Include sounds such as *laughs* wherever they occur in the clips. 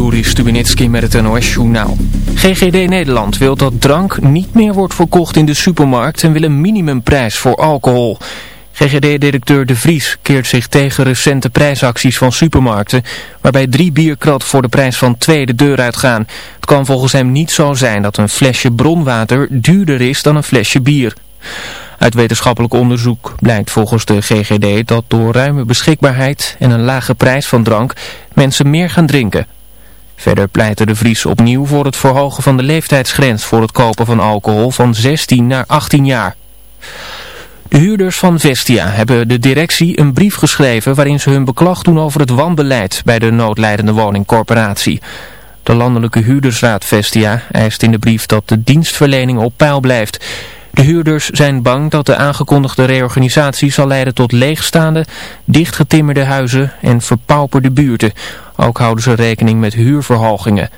Juri Stubenitski met het NOS-journaal. GGD Nederland wil dat drank niet meer wordt verkocht in de supermarkt en wil een minimumprijs voor alcohol. GGD-directeur De Vries keert zich tegen recente prijsacties van supermarkten, waarbij drie bierkrat voor de prijs van twee de deur uitgaan. Het kan volgens hem niet zo zijn dat een flesje bronwater duurder is dan een flesje bier. Uit wetenschappelijk onderzoek blijkt volgens de GGD dat door ruime beschikbaarheid en een lage prijs van drank mensen meer gaan drinken. Verder pleitte de Vries opnieuw voor het verhogen van de leeftijdsgrens voor het kopen van alcohol van 16 naar 18 jaar. De huurders van Vestia hebben de directie een brief geschreven waarin ze hun beklag doen over het wanbeleid bij de noodlijdende woningcorporatie. De landelijke huurdersraad Vestia eist in de brief dat de dienstverlening op peil blijft. De huurders zijn bang dat de aangekondigde reorganisatie zal leiden tot leegstaande, dichtgetimmerde huizen en verpauperde buurten. Ook houden ze rekening met huurverhogingen.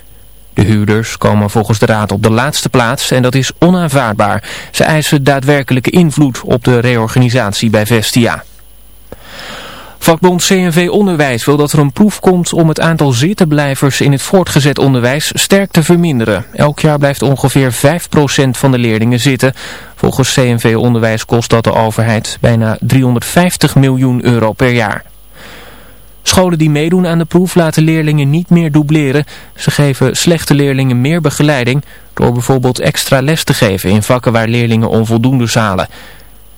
De huurders komen volgens de raad op de laatste plaats en dat is onaanvaardbaar. Ze eisen daadwerkelijke invloed op de reorganisatie bij Vestia. Vakbond CNV Onderwijs wil dat er een proef komt om het aantal zittenblijvers in het voortgezet onderwijs sterk te verminderen. Elk jaar blijft ongeveer 5% van de leerlingen zitten. Volgens CNV Onderwijs kost dat de overheid bijna 350 miljoen euro per jaar. Scholen die meedoen aan de proef laten leerlingen niet meer dubleren. Ze geven slechte leerlingen meer begeleiding door bijvoorbeeld extra les te geven in vakken waar leerlingen onvoldoende zalen.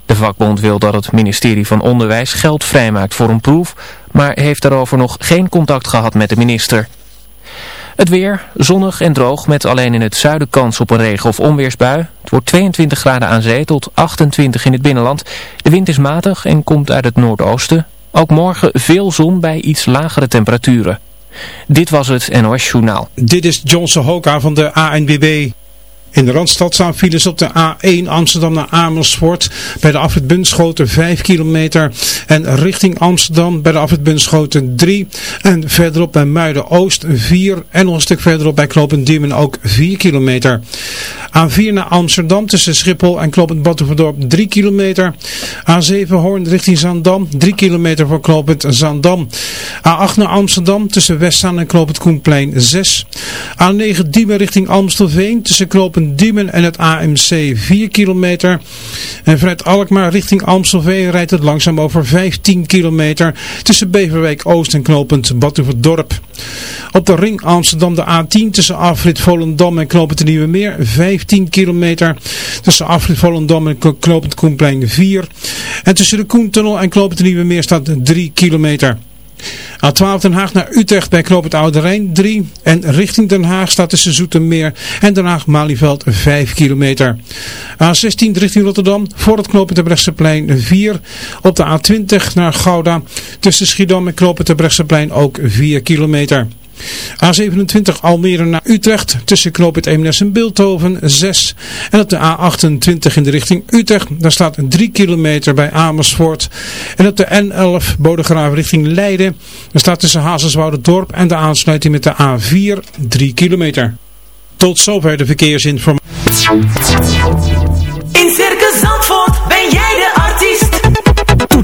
De vakbond wil dat het ministerie van Onderwijs geld vrijmaakt voor een proef, maar heeft daarover nog geen contact gehad met de minister. Het weer, zonnig en droog met alleen in het zuiden kans op een regen- of onweersbui. Het wordt 22 graden aan zee tot 28 in het binnenland. De wind is matig en komt uit het noordoosten. Ook morgen veel zon bij iets lagere temperaturen. Dit was het NOS Journaal. Dit is Johnson Hoka van de ANWB. In de Randstad staan files op de A1 Amsterdam naar Amersfoort. Bij de afrit Bunschoten 5 kilometer. En richting Amsterdam bij de afrit Bunschoten 3. En verderop bij Muiden-Oost 4. En nog een stuk verderop bij Knopend Diemen ook 4 kilometer. A4 naar Amsterdam tussen Schiphol en Knopend Batuverdorp 3 kilometer. A7 Hoorn richting Zandam 3 kilometer voor Knopend Zandam. A8 naar Amsterdam tussen Westzaan en Knopend Koenplein 6. A9 Diemen richting Amstelveen tussen Knopend Diemen en het AMC 4 kilometer. En vanuit Alkmaar richting Amstelveen rijdt het langzaam over 15 kilometer tussen Beverwijk Oost en knooppunt Batuverdorp. Op de ring Amsterdam de A10 tussen afrit Volendam en knooppunt Nieuwe Meer 15 kilometer. Tussen afrit Volendam en knooppunt Koenplein 4. En tussen de Koentunnel en knooppunt Nieuwe Meer staat 3 kilometer. A12 Den Haag naar Utrecht bij Knoop het Oude Rijn 3. En richting Den Haag staat tussen Zoetermeer en Den Haag-Malieveld 5 kilometer. A16 richting Rotterdam voor het Knoop het 4. Op de A20 naar Gouda tussen Schiedam en Knoop het ook 4 kilometer. A27 Almere naar Utrecht tussen knoop het Eemnes en Beeldhoven 6. En op de A28 in de richting Utrecht, daar staat 3 kilometer bij Amersfoort. En op de N11 Bodegraaf richting Leiden, daar staat tussen Dorp en de aansluiting met de A4 3 kilometer. Tot zover de verkeersinformatie.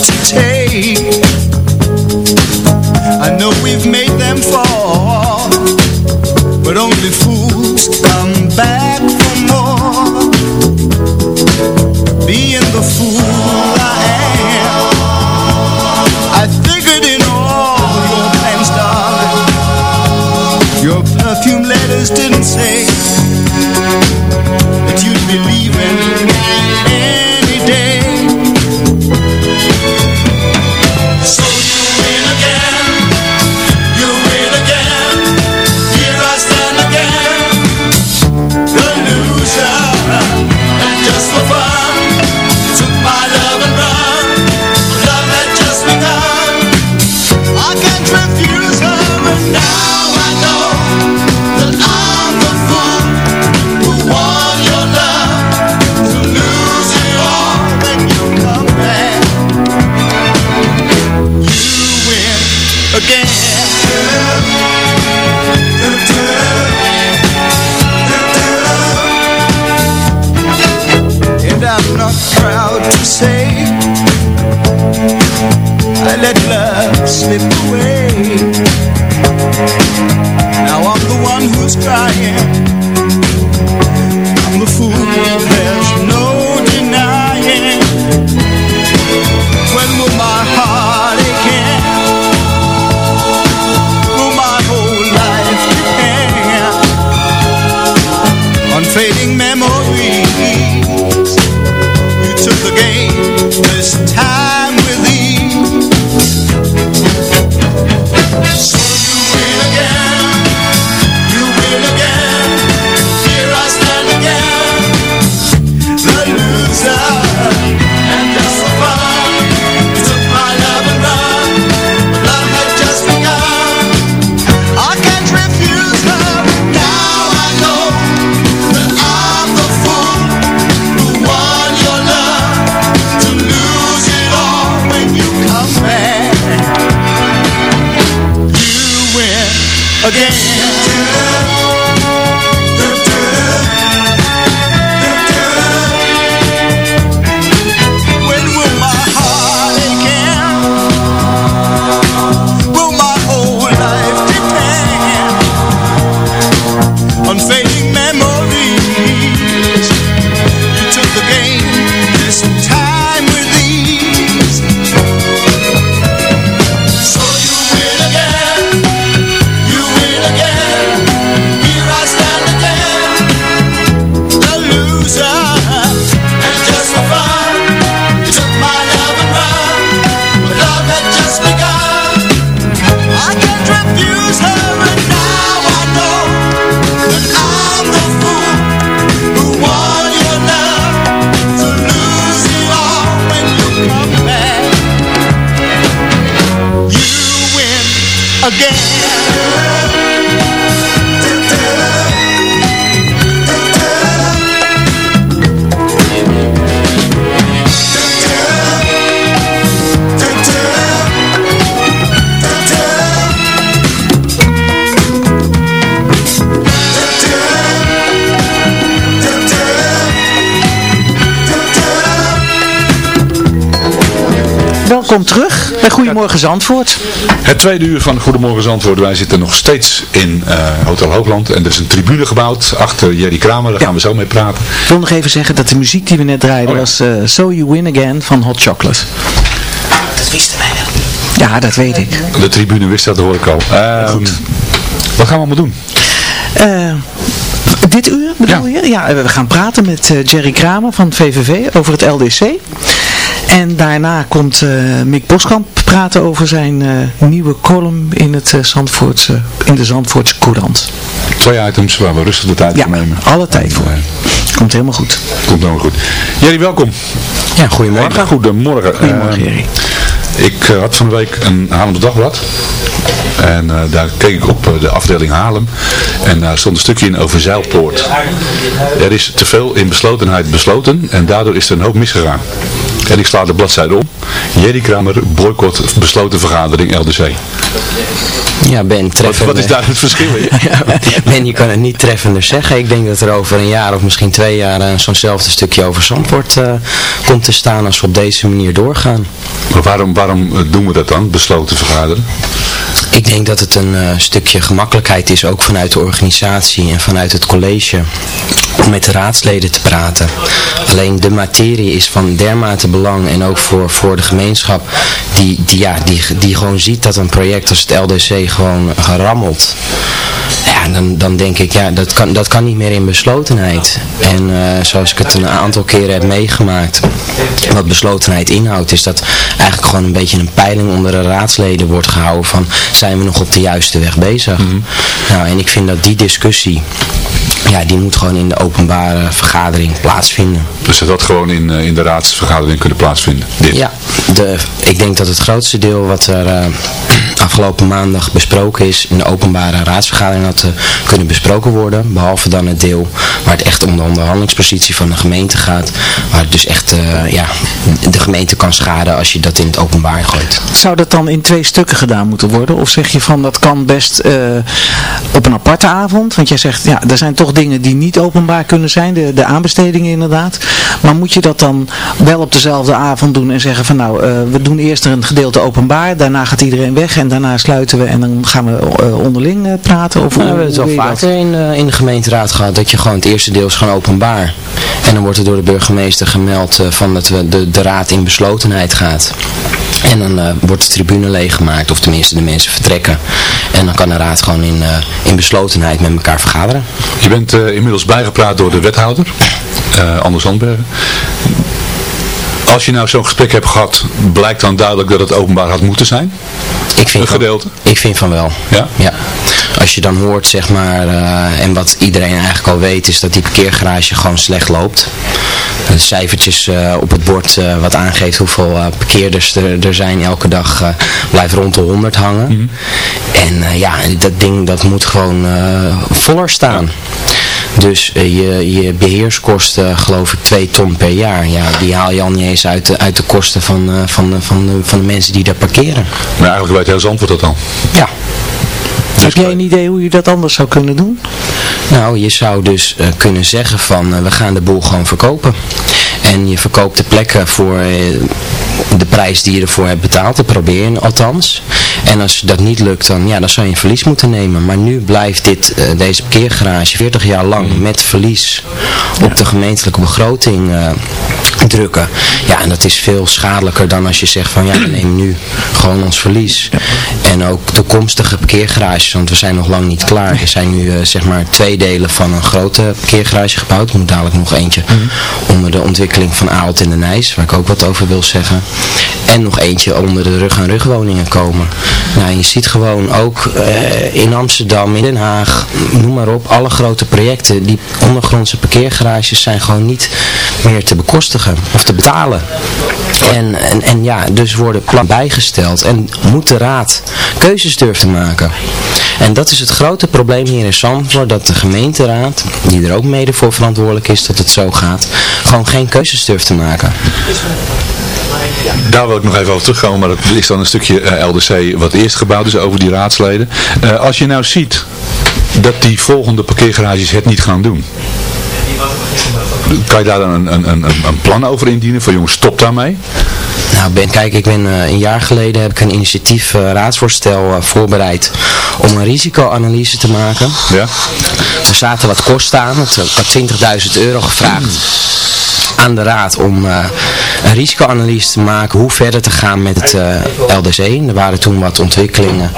To take. I know we've made them fall, but only fools come back for more. Being the fool I am, I figured in all your plans, darling. Your perfume letters didn't say that you'd be Welkom terug bij Goedemorgen Zandvoort. Het tweede uur van Goedemorgen Zandvoort. Wij zitten nog steeds in eh, Hotel Hoogland. En er is een tribune gebouwd achter Jerry Kramer. Daar gaan we zo mee praten. Ik wil nog even zeggen dat de muziek die we net draaiden was eh, So You Win Again van Hot Chocolate. Dat wisten wij wel. Ja, dat weet ik. De tribune wist dat, hoor ik al. Ehm, wat gaan we allemaal doen? Eh, dit uur bedoel je? Ja, we gaan praten met eh, Jerry Kramer van VVV over het LDC. En daarna komt eh, Mick Boskamp praten over zijn eh, nieuwe column in, het, uh, Zandvoortse, in de Zandvoortse Courant. Twee items waar we rustig de tijd ja, voor nemen. alle tijd voor. Komt helemaal goed. Komt helemaal goed. Jerry, welkom. Ja, goedemorgen. Goedemorgen. Goedemorgen, Jerry. Ik had van de week een Haarlemse Dagblad. En uh, daar keek ik op uh, de afdeling Haarlem. En daar stond een stukje in over Zeilpoort. Er is te veel in beslotenheid besloten. En daardoor is er een hoop misgegaan. En ik sla de bladzijde om. Jerry Kramer boycott besloten vergadering LDC. Ja, Ben, treffender. Wat, wat is daar het verschil in? *laughs* ben, je kan het niet treffender zeggen. Ik denk dat er over een jaar of misschien twee jaar uh, zo'nzelfde stukje over Zandvoort uh, komt te staan als we op deze manier doorgaan. Maar waarom, waarom doen we dat dan, besloten vergaderen? Ik denk dat het een uh, stukje gemakkelijkheid is, ook vanuit de organisatie en vanuit het college, om met de raadsleden te praten. Alleen de materie is van dermate belang en ook voor, voor de gemeenschap, die, die, ja, die, die gewoon ziet dat een project als het LDC gewoon gerammelt. Ja, dan, dan denk ik, ja, dat kan, dat kan niet meer in beslotenheid. En uh, zoals ik het een aantal keren heb meegemaakt, wat beslotenheid inhoudt, is dat eigenlijk gewoon een beetje een peiling onder de raadsleden wordt gehouden van, zijn we nog op de juiste weg bezig? Mm -hmm. Nou, en ik vind dat die discussie, ja, die moet gewoon in de openbare vergadering plaatsvinden. Dus dat dat gewoon in, uh, in de raadsvergadering kunnen plaatsvinden? Dit. Ja, de, ik denk dat het grootste deel wat er uh, afgelopen maandag besproken is in de openbare raadsvergadering had uh, kunnen besproken worden. Behalve dan het deel waar het echt om de onderhandelingspositie van de gemeente gaat. Waar het dus echt ja, de gemeente kan schaden als je dat in het openbaar gooit. Zou dat dan in twee stukken gedaan moeten worden? Of zeg je van dat kan best op een aparte avond? Want jij zegt ja, er zijn toch dingen die niet openbaar kunnen zijn. De, de aanbestedingen inderdaad. Maar moet je dat dan wel op dezelfde avond doen en zeggen van nou, uh, we doen eerst een gedeelte openbaar, daarna gaat iedereen weg en daarna sluiten we en dan gaan we uh, onderling uh, praten? Of nou, we hebben het wel vaker in, in de gemeenteraad gehad, dat je gewoon het eerste deel is gewoon openbaar. En dan wordt er door de burgemeester gemeld van dat we de, de raad in beslotenheid gaat. En dan wordt de tribune leeggemaakt, of tenminste de mensen vertrekken. En dan kan de raad gewoon in, in beslotenheid met elkaar vergaderen. Je bent inmiddels bijgepraat door de wethouder. Anders Landbergen. Als je nou zo'n gesprek hebt gehad, blijkt dan duidelijk dat het openbaar had moeten zijn? Ik vind een gedeelte? Van, ik vind van wel. Ja? Ja. Als je dan hoort, zeg maar, uh, en wat iedereen eigenlijk al weet, is dat die parkeergarage gewoon slecht loopt. De cijfertjes uh, op het bord uh, wat aangeeft hoeveel parkeerders er, er zijn elke dag, blijft rond de 100 hangen. Mm -hmm. En ja, dat ding dat moet gewoon voller staan. Dus uh, je, je beheerskosten, geloof ik, 2 ton per jaar. Ja, die haal je al niet eens uit de, uit de kosten van, uh, van, van, de, van de mensen die daar parkeren. Maar eigenlijk weet heel Zandvoort dat dan. Ja. Heb jij een idee hoe je dat anders zou kunnen doen? Nou, je zou dus uh, kunnen zeggen van, we gaan de boel gewoon verkopen. En je verkoopt de plekken voor de prijs die je ervoor hebt betaald. Dat probeer je althans. En als dat niet lukt, dan, ja, dan zou je een verlies moeten nemen. Maar nu blijft dit, uh, deze parkeergarage 40 jaar lang met verlies op de gemeentelijke begroting uh, drukken. Ja, en dat is veel schadelijker dan als je zegt van ja, we nemen nu gewoon ons verlies. En ook toekomstige parkeergarages, want we zijn nog lang niet klaar. Er zijn nu uh, zeg maar twee delen van een grote parkeergarage gebouwd. Er moet dadelijk nog eentje onder de ontwikkeling van Aalt in de Nijs, waar ik ook wat over wil zeggen. En nog eentje onder de rug-aan-rug woningen komen. Nou, je ziet gewoon ook uh, in Amsterdam, in Den Haag, noem maar op, alle grote projecten, die ondergrondse parkeergarages zijn gewoon niet meer te bekostigen of te betalen. En, en, en ja, dus worden plan bijgesteld en moet de raad keuzes durven maken. En dat is het grote probleem hier in Zandvoort, dat de gemeenteraad, die er ook mede voor verantwoordelijk is dat het zo gaat, gewoon geen keuzes durft te maken. Daar wil ik nog even over terugkomen, maar dat is dan een stukje uh, LDC wat eerst gebouwd is over die raadsleden. Uh, als je nou ziet dat die volgende parkeergarages het niet gaan doen, kan je daar dan een, een, een, een plan over indienen van jongens stop daarmee? Nou Ben, kijk, ik ben uh, een jaar geleden heb ik een initiatief uh, raadsvoorstel uh, voorbereid om een risicoanalyse te maken. Ja. Er zaten wat kosten aan, ik had 20.000 euro gevraagd aan de raad om uh, een risicoanalyse te maken hoe verder te gaan met het eh, LDC. Er waren toen wat ontwikkelingen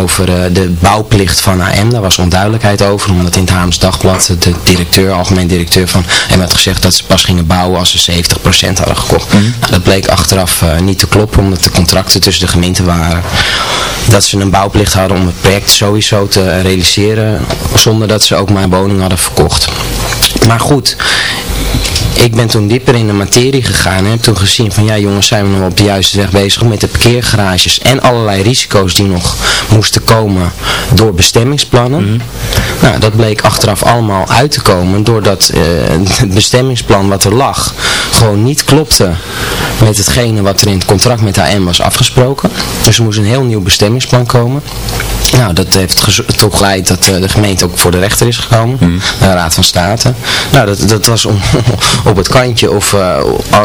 over eh, de bouwplicht van AM. Daar was onduidelijkheid over, omdat in het Haams Dagblad de directeur, algemeen directeur van AM had gezegd dat ze pas gingen bouwen als ze 70% hadden gekocht. Nou, dat bleek achteraf eh, niet te kloppen, omdat de contracten tussen de gemeenten waren. Dat ze een bouwplicht hadden om het project sowieso te realiseren, zonder dat ze ook maar woningen hadden verkocht. Maar goed, ik ben toen dieper in de materie gegaan en heb toen gezien van ja jongens zijn we nog op de juiste weg bezig met de parkeergarages en allerlei risico's die nog moesten komen door bestemmingsplannen. Nou dat bleek achteraf allemaal uit te komen doordat eh, het bestemmingsplan wat er lag gewoon niet klopte met hetgene wat er in het contract met AM was afgesproken. Dus er moest een heel nieuw bestemmingsplan komen. Nou, dat heeft ertoe geleid dat eh, de gemeente ook voor de rechter is gekomen, de Raad van State. Nou, dat, dat was om, op het kantje of eh,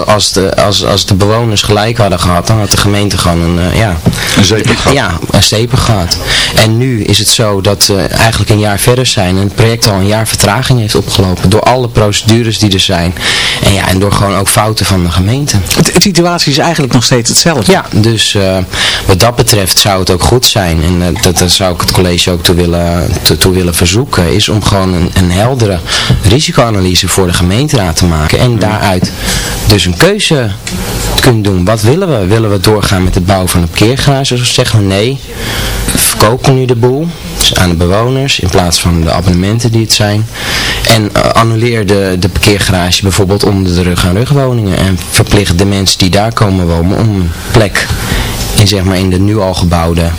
als, de, als, als de bewoners gelijk hadden gehad, dan had de gemeente gewoon een, eh, ja, Een zeepig gehad. ja, een zeepig gehad. En nu is het zo dat we eigenlijk een jaar verder zijn en het project al een jaar vertraging heeft opgelopen door alle procedures die er zijn. En ja, en door gewoon ook fouten van de gemeente. De, de situatie is eigenlijk nog steeds hetzelfde. Ja, dus eh, wat dat betreft zou het ook goed zijn, en eh, dat, daar zou ik het college ook toe willen, toe, toe willen verzoeken, is om gewoon een, een heldere risicoanalyse voor de gemeenteraad te maken en daaruit dus een keuze kunnen doen. Wat willen we? Willen we doorgaan met het bouwen van een parkeergarage of zeggen we nee, verkopen nu de boel dus aan de bewoners in plaats van de abonnementen die het zijn en eh, annuleer de, de parkeergarage bijvoorbeeld onder de rug aan rugwoningen en verplicht de mensen die daar komen wonen om een plek in, zeg maar, in de nu al gebouwde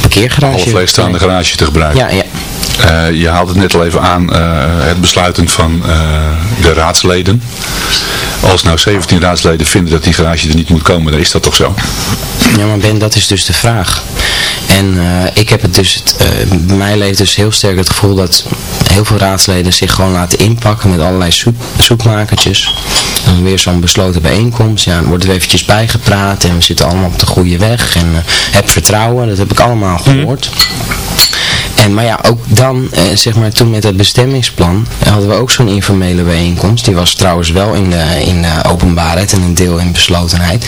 parkeergarage. Half leegstaande garage te gebruiken. Ja, ja. Eh, je haalt het net al even aan, eh, het besluiten van eh, de raadsleden. Als nou 17 raadsleden vinden dat die garage er niet moet komen, dan is dat toch zo? Ja, maar Ben, dat is dus de vraag. En eh, ik heb het dus, het, bij mij leeft dus heel sterk het gevoel dat heel veel raadsleden zich gewoon laten inpakken met allerlei zoek, zoekmakertjes. En dan weer zo'n besloten bijeenkomst, ja, dan wordt er eventjes bijgepraat en we zitten allemaal op de goede weg en heb vertrouwen, dat heb ik allemaal gehoord. En, maar ja, ook dan, eh, zeg maar, toen met het bestemmingsplan, eh, hadden we ook zo'n informele bijeenkomst. Die was trouwens wel in de, in de openbaarheid en een deel in beslotenheid.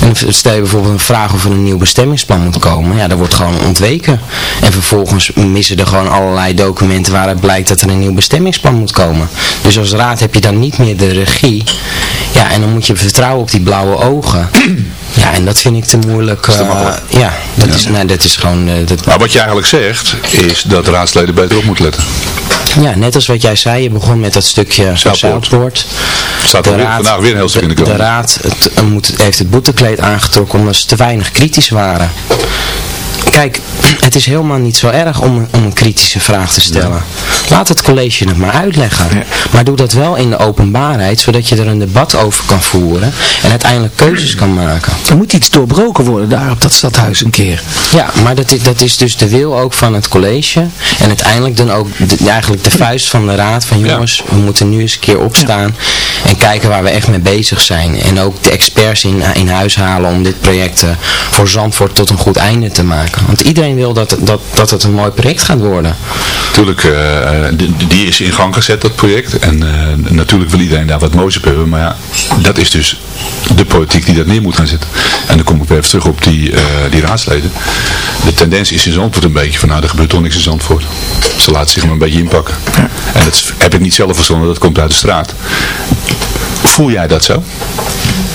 En stel je bijvoorbeeld een vraag of er een nieuw bestemmingsplan moet komen. Ja, dat wordt gewoon ontweken. En vervolgens missen er gewoon allerlei documenten waaruit blijkt dat er een nieuw bestemmingsplan moet komen. Dus als raad heb je dan niet meer de regie. Ja, en dan moet je vertrouwen op die blauwe ogen. Ja, en dat vind ik te moeilijk. Is te eh, ja, dat, Is, nee, dat is gewoon... eh, dat, Maar wat je eigenlijk zegt, is dat de raadsleden beter op moeten letten. Ja, net als wat jij zei, je begon met dat stukje Zuidpoort. Staat er weer- vandaag weer een heel stuk in de krant. De raad het, eh, moet, heeft het boetekleed aangetrokken omdat ze te weinig kritisch waren. Kijk, het is helemaal niet zo erg om, een- om een kritische vraag te stellen. Laat het college het maar uitleggen. Maar doe dat wel in de openbaarheid, zodat je er een debat over kan voeren en uiteindelijk keuzes kan maken. Er moet iets doorbroken worden daar op dat stadhuis een keer. Ja, maar dat is, dat is dus de wil ook van het college. En uiteindelijk dan ook de, eigenlijk de vuist van de raad van jongens, we moeten nu eens een keer opstaan en kijken waar we echt mee bezig zijn. En ook de experts in, in huis halen om dit project eh, voor Zandvoort tot een goed einde te maken. Want iedereen wil dat, het- dat, dat het een mooi project gaat worden. Natuurlijk, eh, die, die is in gang gezet, dat project. En eh, natuurlijk wil iedereen daar wat moois op hebben. Maar ja, dat is dus de politiek die dat neer moet gaan zetten. En dan kom ik weer even terug op die, eh, die raadsleden. De tendens is in Zandvoort een beetje van, nou, er gebeurt toch niks in Zandvoort. Ze laten zich maar een beetje inpakken. En dat heb ik niet zelf verzonnen, dat komt uit de straat. Voel jij dat zo?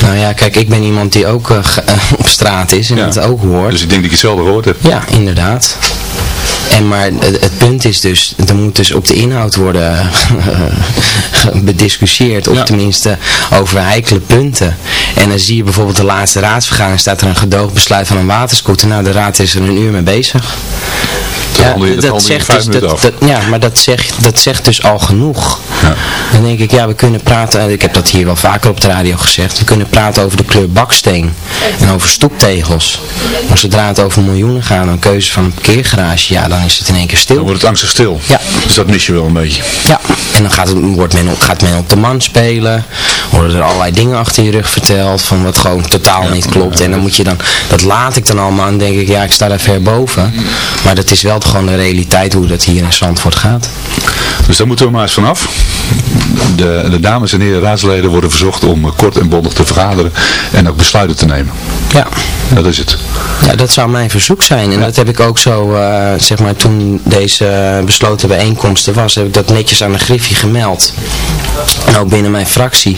Nou ja, kijk, ik ben iemand die ook eh, eh, op straat is en Ja. het ook hoort. Dus ik denk dat je hetzelfde gehoord hebt. Ja, inderdaad. En maar het, punt is dus, er moet dus op de inhoud worden *laughs* bediscussieerd, of tenminste over heikele punten. En dan zie je bijvoorbeeld de laatste raadsvergadering, staat er een gedoogbesluit van een waterscooter. Nou, de raad is er een uur mee bezig. Handel je- dat vijf dus, dat, af. dat- ja, maar dat zegt, dat zegt dus al genoeg. Dan denk ik, ja, we kunnen praten, en ik heb dat hier wel vaker op de radio gezegd, we kunnen praten over de kleur baksteen en over stoeptegels. Maar zodra het over miljoenen gaat, een keuze van een parkeergarage, ja, dan is het in één keer stil. Dan wordt het angstig stil. Ja. Dus dat mis je wel een beetje. Ja, en dan gaat, het, wordt men, op- gaat men op de man spelen, worden er allerlei dingen achter je rug verteld, van wat gewoon totaal niet klopt. En dan moet je dan, dat laat ik dan allemaal en denk ik, ja, ik sta daar ver boven. Maar dat is wel gewoon de realiteit hoe dat hier in Zandvoort gaat. Dus daar moeten we maar eens vanaf. De, de dames en heren raadsleden worden verzocht om eh, kort en bondig te vergaderen en ook besluiten te nemen. Ja. Dat is het. Ja, dat zou mijn verzoek zijn. En dat heb ik ook zo, eh, zeg maar, toen deze besloten bijeenkomst er was, heb ik dat netjes aan de Griffie gemeld. En ook binnen mijn fractie.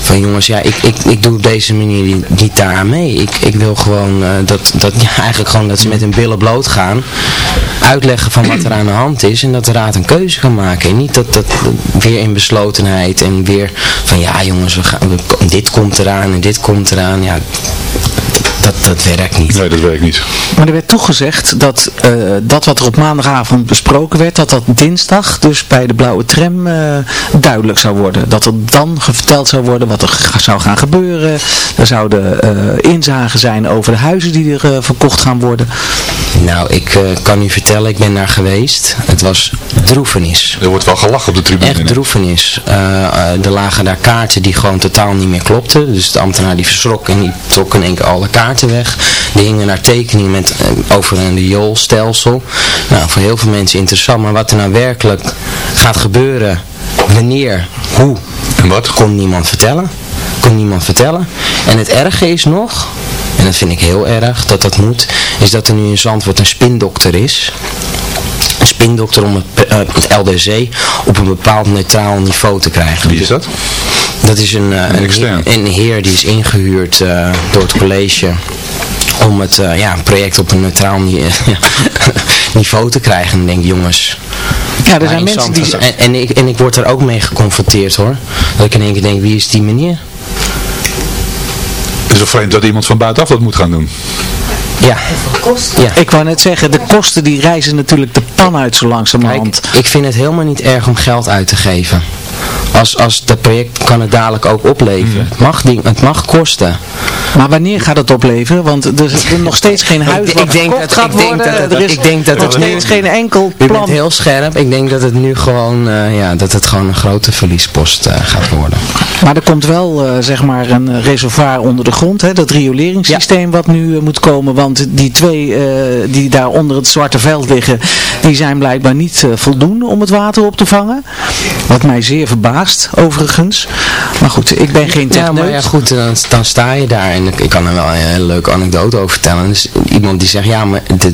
Van jongens, ja, ik, ik, ik doe op deze manier niet, niet daaraan mee. Ik, ik wil gewoon eh, dat, dat, ja, eigenlijk gewoon dat ze met hun billen bloot gaan. Uitleggen van wat er aan de hand is. En dat de raad een keuze kan maken. En niet dat, dat weer in beslotenheid en weer van ja jongens, we gaan, we- dit komt eraan en dit komt eraan. Ja, dat, dat werkt niet. Nee, dat werkt niet. Maar er werd toegezegd dat eh, dat wat er op maandagavond besproken werd, dat dat dinsdag dus bij de blauwe tram eh, duidelijk zou worden. Dat er dan verteld zou worden wat er zou gaan gebeuren. Er zouden eh, inzagen zijn over de huizen die er verkocht gaan worden. Nou, ik eh, kan u vertellen, ik ben daar geweest. Het was droefenis. Er wordt wel gelachen op de tribune. Echt. Eh, eh, er lagen daar kaarten die gewoon totaal niet meer klopten. Dus de ambtenaar die verschrok en die trok in één keer alle kaarten weg. Die hingen naar tekeningen met, eh, over een rioolstelsel. Nou, voor heel veel mensen interessant. Maar wat er nou werkelijk gaat gebeuren, wanneer, hoe, En wat? kon niemand vertellen. Kon niemand vertellen. En het erge is nog, en dat vind ik heel erg, dat dat moet, is dat er nu in Zandvoort een spindokter is. Een spindokter om het, eh, het LDC op een bepaald neutraal niveau te krijgen. Wie is dat? Dat is een, eh, een, heer, een heer die is ingehuurd eh, door het college om het eh, ja, project op een neutraal ni- *laughs* niveau te krijgen. En ik denk, jongens... Ja, er zijn mensen die... En, en, ik, en ik word er ook mee geconfronteerd hoor. Dat ik in één keer denk, wie is die meneer? Het is wel vreemd dat iemand van buitenaf dat moet gaan doen. Ja. ja. Ik wou net zeggen, de kosten die reizen natuurlijk de pan uit zo langzamerhand. Kijk, ik vind het helemaal niet erg om geld uit te geven. Als, als dat project kan het dadelijk ook opleveren. Het, mag ding, het mag kosten. Maar wanneer gaat het opleveren? Want er is nog steeds geen huis Ik- wat ik denk dat- gaat ik denk worden. dat het- er is ik denk dat nog het nu- steeds geen enkel U bent plan. heel scherp. Ik denk dat het nu gewoon, eh, ja, dat het gewoon een grote verliespost eh, gaat worden. Maar er komt wel eh, zeg maar een reservoir onder de grond. Hè, dat rioleringssysteem wat nu moet komen. Want die twee eh, die daar onder het zwarte veld liggen. Die zijn blijkbaar niet voldoende om het water op te vangen. Wat mij zeer verbaast overigens. Maar goed, ik ben geen Ja, techneut. maar ja, goed, dan, dan sta je daar en ik, ik kan er wel een hele leuke anekdote over vertellen. Dus iemand die zegt, ja, maar de-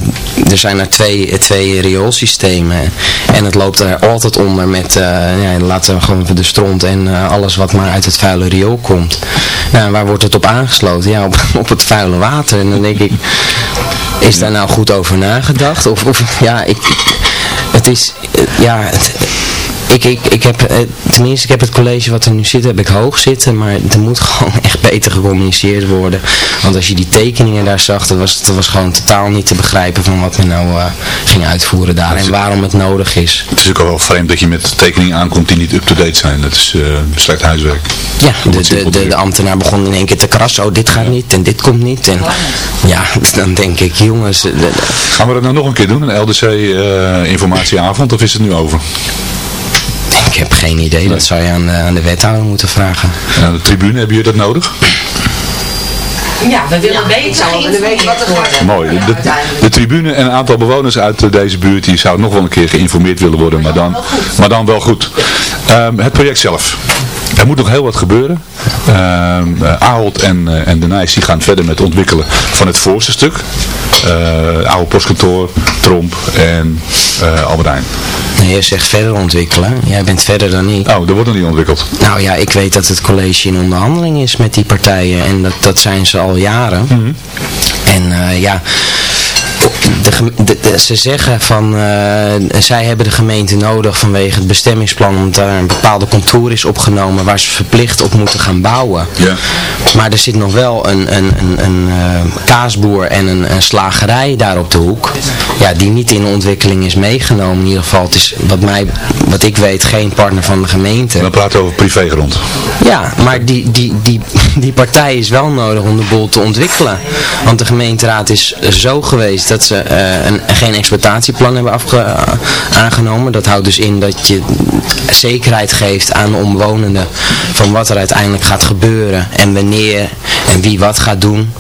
er zijn er twee, twee rioolsystemen en het loopt er altijd onder met, eh, ja, laten we gewoon de stront en eh, alles wat maar uit het vuile riool komt. Nou, waar wordt het op aangesloten? Ja, op, *laughs* op het vuile water. En dan denk ik, is daar nou goed over nagedacht? Of, of ja, ik, het is, eh, ja, het- ik, ik, ik heb, eh, tenminste, ik heb het college wat er nu zit, heb ik hoog zitten, maar er moet *laughs* gewoon echt beter gecommuniceerd worden. Want als je die tekeningen daar zag, dat was, dat was gewoon totaal niet te begrijpen van wat men nou eh, ging uitvoeren daar en waarom het nodig is. Het is ook wel vreemd dat je met tekeningen aankomt die niet up-to-date zijn. Dat is eh, slecht huiswerk. Ja, de, de, de, de ambtenaar begon in één keer te krassen, oh dit gaat niet en dit komt niet. En ja, *laughs* dan denk ik, jongens, de- Gaan we dat nou nog een keer doen, een LDC-informatieavond, of is het nu over? Ik heb geen idee, dat zou je aan, de- aan de wethouder moeten vragen. En aan de tribune, hebben jullie dat nodig? Ja, we willen weten, we willen weten wat er gaat Mooi. De, de tribune en een aantal bewoners uit deze buurt die zouden nog wel een keer geïnformeerd willen worden, maar dan, maar dan wel goed. Ehm, het project zelf. Er moet nog heel wat gebeuren. Ehm eh, Ahold en, eh, en De Nijs die gaan verder met het ontwikkelen van het voorste stuk. Eh oude postkantoor, Tromp en eh Albert Heijn. Nee, je zegt verder ontwikkelen, jij bent verder dan ik. Oh, dat wordt nog niet ontwikkeld. Nou ja, ik weet dat het college in onderhandeling is met die partijen en dat, dat zijn ze al jaren. En eh, ja, de, gem- de- de- ze zeggen van, eh, zij hebben de gemeente nodig vanwege het bestemmingsplan, omdat daar een bepaalde contour is opgenomen waar ze verplicht op moeten gaan bouwen. Ja. Maar er zit nog wel een, een, een, een eh, kaasboer en een, een slagerij daar op de hoek. Ja, die niet in de ontwikkeling is meegenomen. In ieder geval, het is wat, mij, wat ik weet geen partner van de gemeente. Dan praten we over privégrond. Ja, maar die, die, die, die partij is wel nodig om de boel te ontwikkelen. Want de gemeenteraad is zo geweest dat ze een, geen exploitatieplan hebben afge, aangenomen. Dat houdt dus in dat je zekerheid geeft aan de omwonenden van wat er uiteindelijk gaat gebeuren en wanneer en wie wat gaat doen.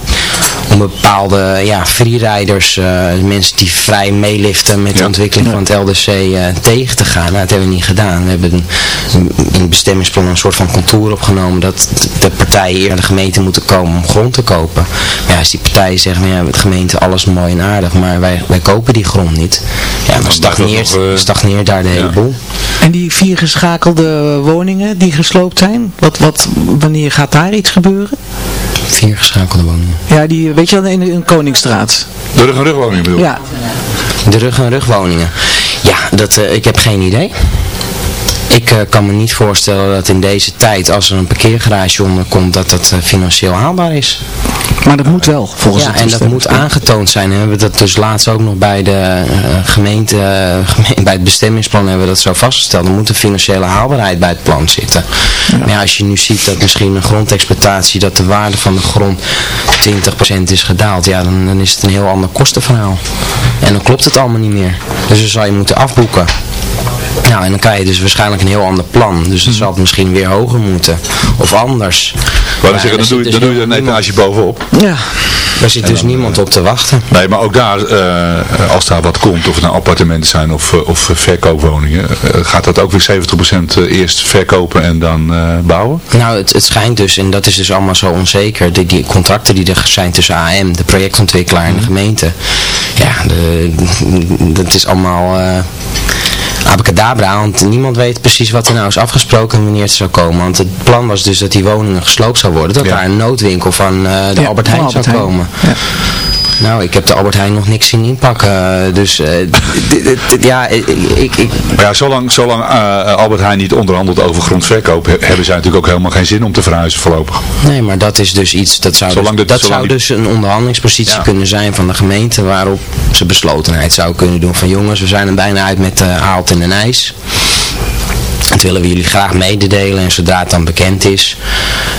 Om bepaalde ja, freeriders, eh, mensen die vrij meeliften met de ontwikkeling van het LDC eh, tegen te gaan. Nou, dat hebben we niet gedaan. We hebben een- in het bestemmingsplan een soort van contour opgenomen dat de partijen eerder naar de gemeente moeten komen om grond te kopen. Maar ja, als die partijen zeggen, nou ja, de gemeente alles mooi en aardig, maar wij, wij kopen die grond niet. Ja, dan stagneert, stagneert daar de hele boel. En die vier geschakelde woningen die gesloopt zijn, wat, wat, wanneer gaat daar iets gebeuren? Vier geschakelde woningen. Ja, die, weet je wel, in in Koningsstraat. De rug- en rugwoning bedoel? Ja. De rug- en rugwoningen. Ja, dat, eh, ik heb geen idee. Ik eh, kan me niet voorstellen dat in deze tijd, als er een parkeergarage onder komt, dat dat eh, financieel haalbaar is. Maar dat moet wel, volgens ja, het en dat moet aangetoond zijn. En we hebben dat dus laatst ook nog bij de eh, gemeente, geme- *laughs* bij het bestemmingsplan hebben we dat zo vastgesteld. Er moet een financiële haalbaarheid bij het plan zitten. Maar ja, als je nu ziet dat misschien een grondexploitatie, dat de waarde van de grond 20% is gedaald, ja, dan, dan is het een heel ander kostenverhaal. En dan klopt het allemaal niet meer. Dus dan zou je moeten afboeken. Nou, en dan krijg je dus waarschijnlijk een heel ander plan. Dus dan zal het misschien weer hoger moeten. Of anders. Maar dan Ja, zeggen, dan doe, je- dus dan doe je er niemand- een etage bovenop. Ja. Daar zit dus niemand op te wachten. Nee, maar ook daar, eh, als daar wat komt, of het nou appartementen zijn of, eh, of verkoopwoningen, eh, gaat dat ook weer 70% eerst verkopen en dan bouwen? Nou, het, het schijnt dus, en dat is dus allemaal zo onzeker, die, die contracten die er zijn tussen AM, de projectontwikkelaar en de gemeente. Ja, de, dat is allemaal abacadabra, want niemand weet precies wat er nou is afgesproken en wanneer het zou komen. Want het plan was dus dat die woningen gesloopt zou worden, dat daar een noodwinkel van eh, de Ja, Albert Heijn zou Heijn. komen. Nou, ik heb de Albert Heijn nog niks zien inpakken, dus eh, d- d- d- ja, ik... ik, ik Maar ja, zolang, zolang eh, Albert Heijn niet onderhandelt over grondverkoop, he- hebben zij natuurlijk ook helemaal geen zin om te verhuizen voorlopig. Nee, maar dat is dus iets, dat zou, Zolang dus, dat zou die- dus een onderhandelingspositie Ja. kunnen zijn van de gemeente waarop ze beslotenheid zou kunnen doen van jongens, we zijn er bijna uit met uh, Aalt en de IJs. Dat willen we jullie graag mededelen en zodra het dan bekend is,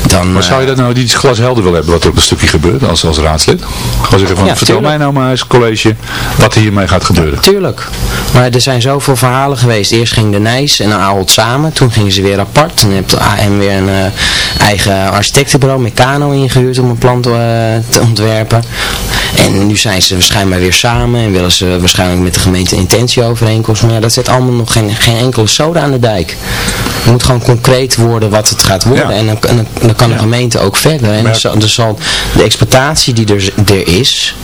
dan... Maar zou je dat nou niet glashelder willen hebben wat er op een stukje gebeurt als, als raadslid? Gewoon zeggen van, Ja, vertel tuurlijk. mij nou maar eens college wat hiermee gaat gebeuren. Tuurlijk. Maar er zijn zoveel verhalen geweest. Eerst ging de Nijs en Ahold samen. Toen gingen ze weer apart. Toen heeft de AM weer een eh, eigen architectenbureau, Meccano, ingehuurd om een plan te, eh, te ontwerpen. En nu zijn ze waarschijnlijk weer samen en willen ze waarschijnlijk met de gemeente intentieovereenkomst. Maar ja, dat zet allemaal nog geen, geen enkele soda aan de dijk. Het moet gewoon concreet worden wat het gaat worden. Ja. En dan, en dan, kan de gemeente ook verder. En dan zal, dan zal de exploitatie die er, er is,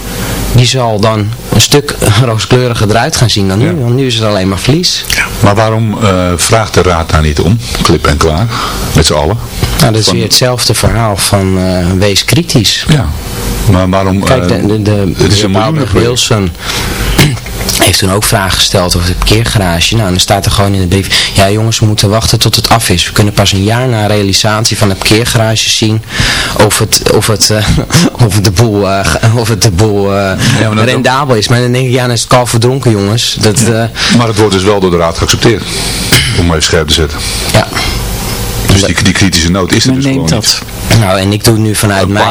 die zal dan een stuk rooskleuriger eruit gaan zien dan nu. Want nu is het alleen maar verlies. Maar waarom eh, vraagt de raad daar niet om? Klip en klaar, met z'n allen. Nou, dat is Van- weer hetzelfde verhaal van eh, wees kritisch. Ja. Maar waarom... Kijk, eh, de, de, de, het is de miljoenenproject. Wilson heeft toen ook vragen gesteld over het parkeergarage. Nou, en dan staat er gewoon in de brief, ja jongens, we moeten wachten tot het af is. We kunnen pas een jaar na realisatie van het parkeergarage zien of het, of het, *laughs* of het de boel, of het de boel dan- rendabel is. Maar dan denk ik, ja, dan is het kalf verdronken jongens. Dat, eh, Maar het wordt dus wel door de raad geaccepteerd. Om maar even scherp te zetten. ja. Dus die, die kritische noot is er dus gewoon niet. Nou, en ik doe het nu vanuit mijn,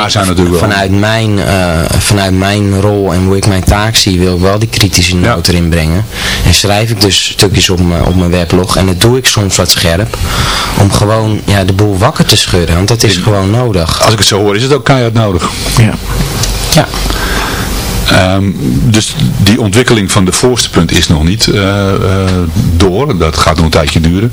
wel. vanuit, mijn, eh, vanuit mijn rol en hoe ik mijn taak zie, wil ik wel die kritische noot erin brengen. En schrijf ik dus stukjes op, mijn- op mijn weblog. En dat doe ik soms wat scherp. Om gewoon ja, de boel wakker te schudden. Want dat is gewoon nodig. Als ik het zo hoor, is het ook keihard nodig. Ja. Ja. Ehm, dus die ontwikkeling van de voorste punt is nog niet eh, eh, door. Dat gaat nog een tijdje duren.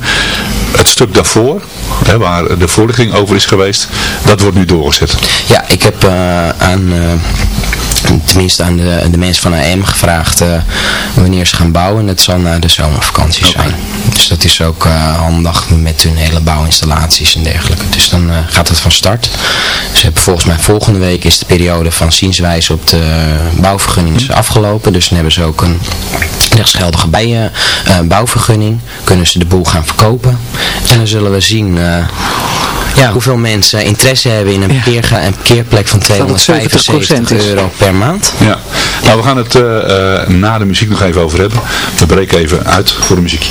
Het stuk daarvoor, hè, waar de voorlichting over is geweest, dat wordt nu doorgezet. Ja, ik heb eh, aan, eh, tenminste aan de, de mensen van AM gevraagd eh, wanneer ze gaan bouwen. En dat zal na de zomervakantie zijn. Dus dat is ook eh, handig met hun hele bouwinstallaties en dergelijke. Dus dan eh, gaat het van start. Ze hebben volgens mij volgende week is de periode van zienswijze op de bouwvergunning is afgelopen. Dus dan hebben ze ook een rechtsgeldige bij, eh, bouwvergunning. Kunnen ze de boel gaan verkopen. En dan zullen we zien... ja, hoeveel mensen interesse hebben in een, parkeerga- een parkeerplek van het 275 70% is. euro per maand. Ja. Nou, we gaan het eh, eh, na de muziek nog even over hebben. We breken even uit voor de muziek.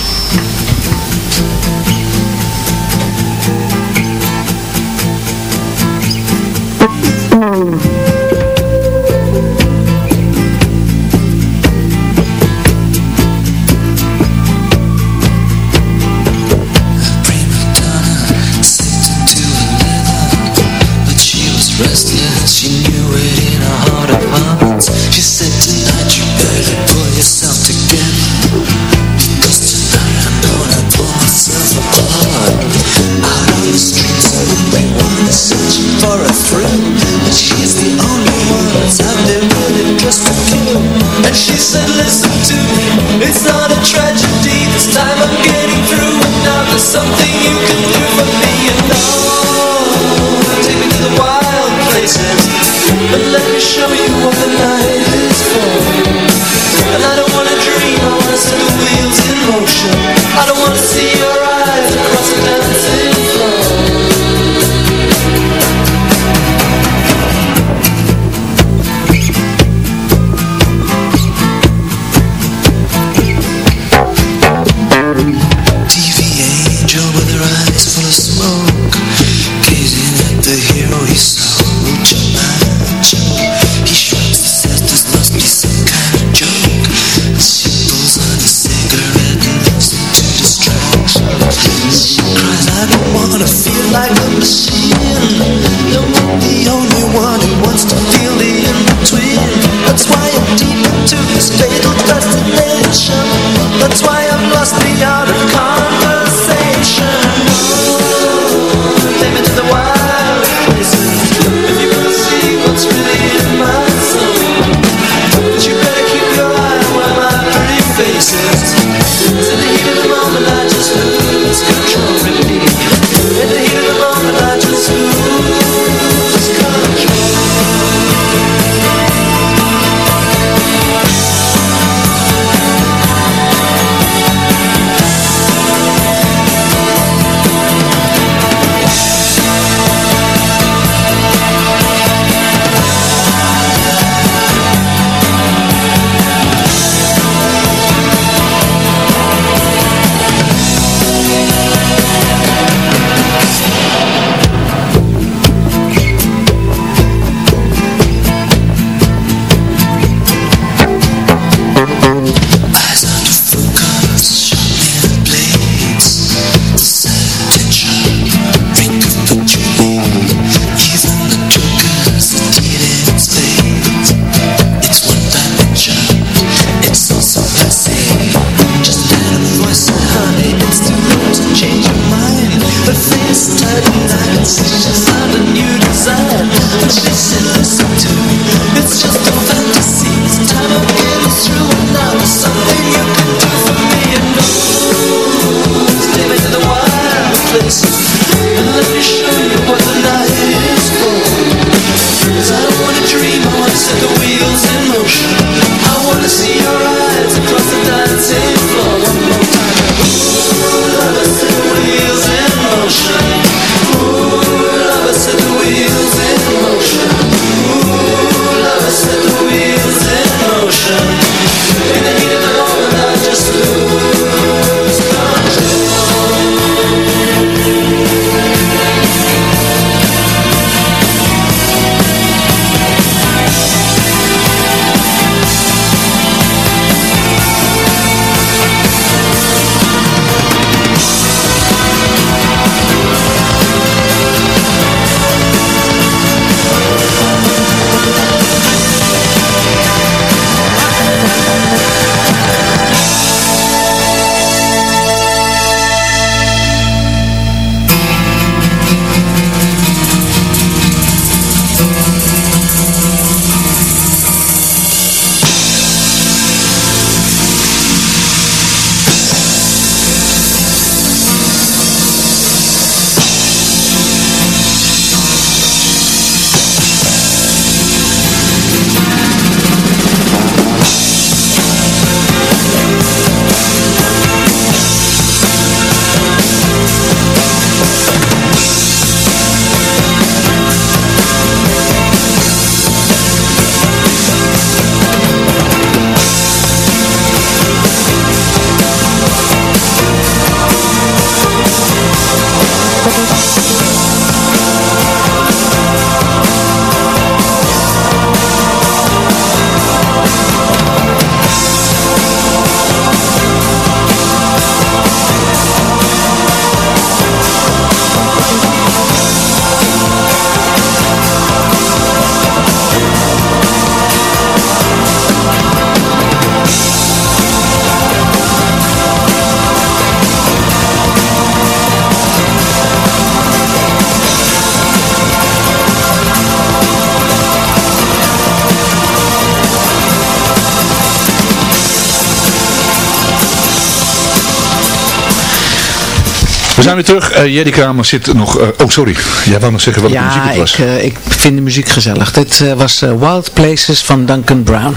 Zijn weer terug. Uh, Jerry Kramer zit nog... uh, oh, sorry. Jij wou nog zeggen wat de muziek het was. Ja, ik, uh, ik vind de muziek gezellig. Dit was Wild Places van Duncan Brown.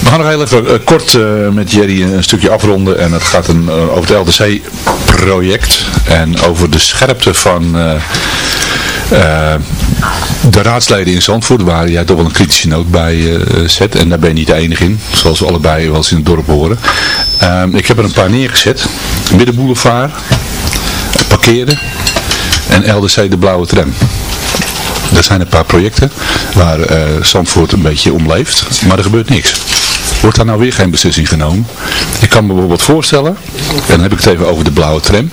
We gaan nog heel even kort met Jerry een stukje afronden. En het gaat een, over het LDC-project. En over de scherpte van... de raadsleden in Zandvoort, waar jij toch wel een kritische noot bij zet. En daar ben je niet de enige in, zoals we allebei wel eens in het dorp horen. Ehm, ik heb er een paar neergezet. Middenboulevard, parkeren en LDC de blauwe tram. Er zijn een paar projecten waar uh, Zandvoort een beetje om leeft, maar er gebeurt niks. Wordt daar nou weer geen beslissing genomen? Ik kan me bijvoorbeeld voorstellen, en dan heb ik het even over de blauwe tram,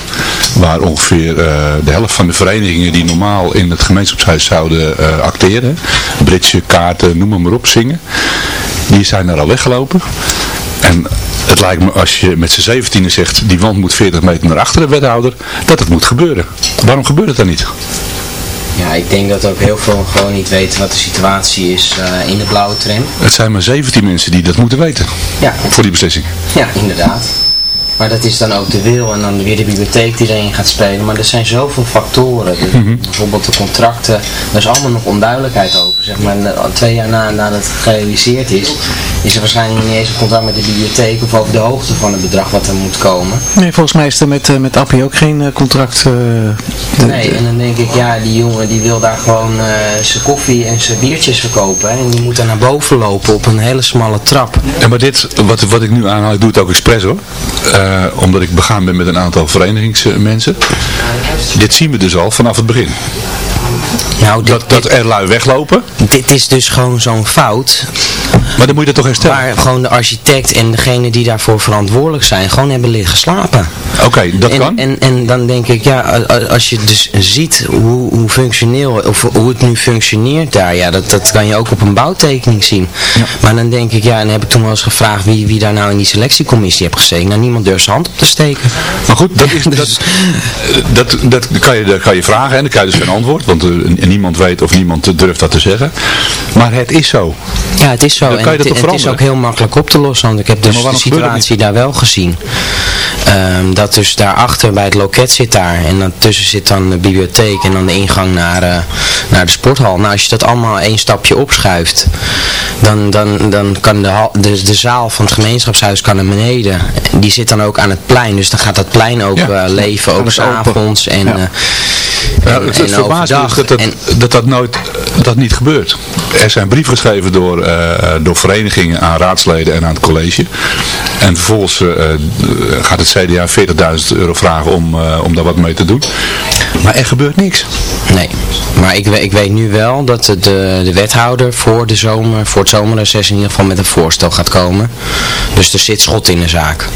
waar ongeveer uh, de helft van de verenigingen die normaal in het gemeenschapshuis zouden uh, acteren, bridge, kaarten, noem maar op, zingen, die zijn daar al weggelopen. En het lijkt me als je met z'n zeventienen zegt, die wand moet 40 meter naar achteren, wethouder, dat het moet gebeuren. Waarom gebeurt het dan niet? Ja, ik denk dat ook heel veel gewoon niet weten wat de situatie is uh, in de blauwe tram. Het zijn maar 17 mensen die dat moeten weten. Ja. Voor die beslissing. Ja, inderdaad. Maar dat is dan ook de wil en dan weer de bibliotheek die erin gaat spelen. Maar er zijn zoveel factoren. Dus Mhm. Bijvoorbeeld de contracten, er is allemaal nog onduidelijkheid over. Zeg maar, twee jaar na, nadat het gerealiseerd is, is er waarschijnlijk niet eens een contract met de bibliotheek of over de hoogte van het bedrag wat er moet komen. Nee, volgens mij is er met, uh, met Appie ook geen uh, contract. Uh, de, nee, en dan denk ik, ja, die jongen die wil daar gewoon zijn koffie en zijn biertjes verkopen. Hè, en die moet daar naar boven lopen op een hele smalle trap. Ja, maar dit, wat, wat ik nu aanhaal, ik doe het ook expres hoor. Uh, omdat ik begaan ben met een aantal verenigingsmensen. Dit zien we dus al vanaf het begin. Nou, dit, dat, dat er lui weglopen. Dit is dus gewoon zo'n fout. Maar dan moet je dat toch herstellen? Waar gewoon de architect en degene die daarvoor verantwoordelijk zijn, gewoon hebben liggen slapen. Oké, okay, dat en, kan. En, en dan denk ik, ja, als je dus ziet hoe, hoe functioneel, of hoe het nu functioneert daar, ja, dat, dat kan je ook op een bouwtekening zien. Ja. Maar dan denk ik, ja, en dan heb ik toen wel eens gevraagd wie, wie daar nou in die selectiecommissie heeft gezeten. Nou, niemand durft zijn hand op te steken. Maar goed, dat, is, *laughs* dus, dat, dat, dat, kan je, dat kan je vragen en dan krijg je dus geen antwoord, want uh, niemand weet of niemand durft dat te zeggen. Maar het is zo. Ja, het is zo. En het, het is ook heel makkelijk op te lossen, want ik heb dus de situatie daar wel gezien. Um, dat dus daarachter bij het loket zit daar en dan tussen zit dan de bibliotheek en dan de ingang naar, uh, naar de sporthal. Nou, als je dat allemaal één stapje opschuift, dan, dan, dan kan de, de, de zaal van het gemeenschapshuis kan naar beneden. Die zit dan ook aan het plein, dus dan gaat dat plein ook ja, uh, leven, ook s'avonds en... Ja. Uh, ja, het het me dat, dat, en, dat dat nooit dat niet gebeurt. Er zijn brieven geschreven door, uh, door verenigingen aan raadsleden en aan het college. En vervolgens uh, gaat het CDA 40.000 euro vragen om, uh, om daar wat mee te doen. Maar er gebeurt niks. Nee, maar ik, ik weet nu wel dat de, de wethouder voor de zomer, voor het zomerreces in ieder geval met een voorstel gaat komen. Dus er zit schot in de zaak.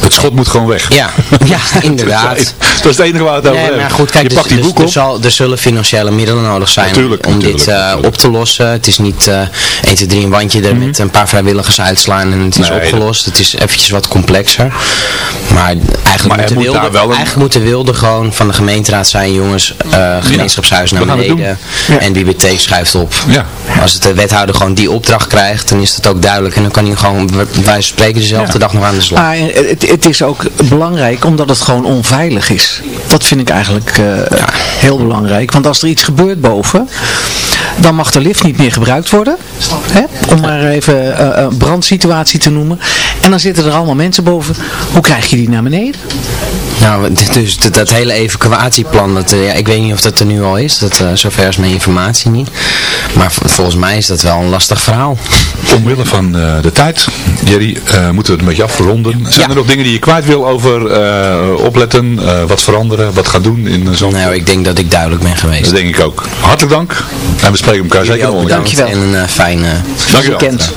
Het schot moet gewoon weg. Ja, *laughs* ja inderdaad. dat is het enige waar het over nee, maar goed, kijk, Je pakt die dus, boek dus, op. Zal, er zullen financiële middelen nodig zijn natuurlijk, om dit uh, natuurlijk. op te lossen. Het is niet uh, 1, 2, 3 een wandje er mm -hmm. met een paar vrijwilligers uitslaan en het is nee, opgelost. Het is eventjes wat complexer. Maar eigenlijk, maar moet, de moet wilde, wel een... eigenlijk moet de wilde gewoon van de gemeenteraad zijn, jongens, uh, gemeenschapshuis ja, naar beneden ja. en bibliotheek schuift op. Ja. Als het de wethouder gewoon die opdracht krijgt, dan is dat ook duidelijk. En dan kan hij gewoon, wij spreken dezelfde ja. dag nog aan de slag. Maar het, het is ook belangrijk omdat het gewoon onveilig is. Dat vind ik eigenlijk uh, ja. heel belangrijk. Want als er iets gebeurt boven, dan mag de lift niet meer gebruikt worden. Hè? Om maar even uh, een brandsituatie te noemen. En dan zitten er allemaal mensen boven. Hoe krijg je die naar beneden? Nou, dus dat, dat hele evacuatieplan, dat, uh, ja, ik weet niet of dat er nu al is. Dat, uh, zover is mijn informatie niet. Maar volgens mij is dat wel een lastig verhaal. Omwille van uh, de tijd, Jerry, moeten we het een beetje afronden. Zijn Ja. er nog dingen die je kwijt wil over opletten, wat veranderen, wat gaan doen in zo'n... Nou, ik denk dat ik duidelijk ben geweest. Dat denk ik ook. Hartelijk dank. En we spreken elkaar zeker nog. Dankjewel. En een fijne weekend.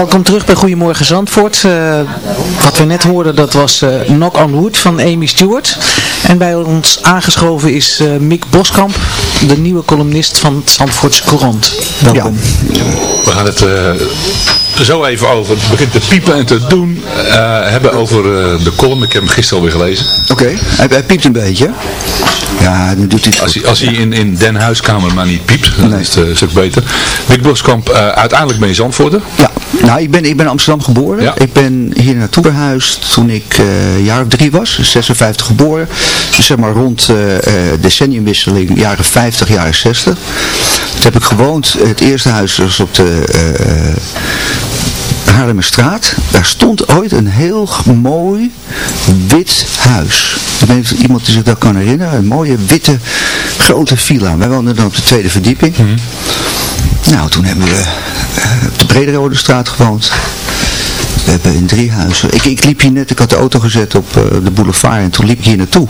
Welkom terug bij Goedemorgen Zandvoort. Eh, wat we net hoorden, dat was eh, Knock on Wood van Amy Stewart. En bij ons aangeschoven is eh, Mick Boskamp, de nieuwe columnist van het Zandvoortse Courant. Welkom. We gaan het eh, zo even over. Het begint te piepen en te doen. eh, hebben over eh, de column. Ik heb hem gisteren alweer gelezen. Oké, hij, hij piept een beetje. Ja, nu doet hij het Als goed. hij, als hij in, in Den Huiskamer maar niet piept, dan is het een stuk beter. Mick Boskamp, eh, uiteindelijk ben je Zandvoorter. Ja, nou ik ben, ik ben in Amsterdam geboren. Ja. Ik ben hier naartoe verhuisd toen ik eh, jaar of drie was, 56 geboren. Dus zeg maar rond eh, decenniumwisseling, jaren 50, jaren 60. Toen heb ik gewoond, het eerste huis was op de Haarlemmerstraat. Daar stond ooit een heel mooi wit huis. Ik weet niet of iemand die zich dat kan herinneren. Een mooie witte grote villa. Wij woonden dan op de tweede verdieping. Nou, toen hebben we eh, op de Brederode straat gewoond. We hebben in drie huizen. Ik, ik liep hier net, ik had de auto gezet op eh, de boulevard en toen liep ik hier naartoe.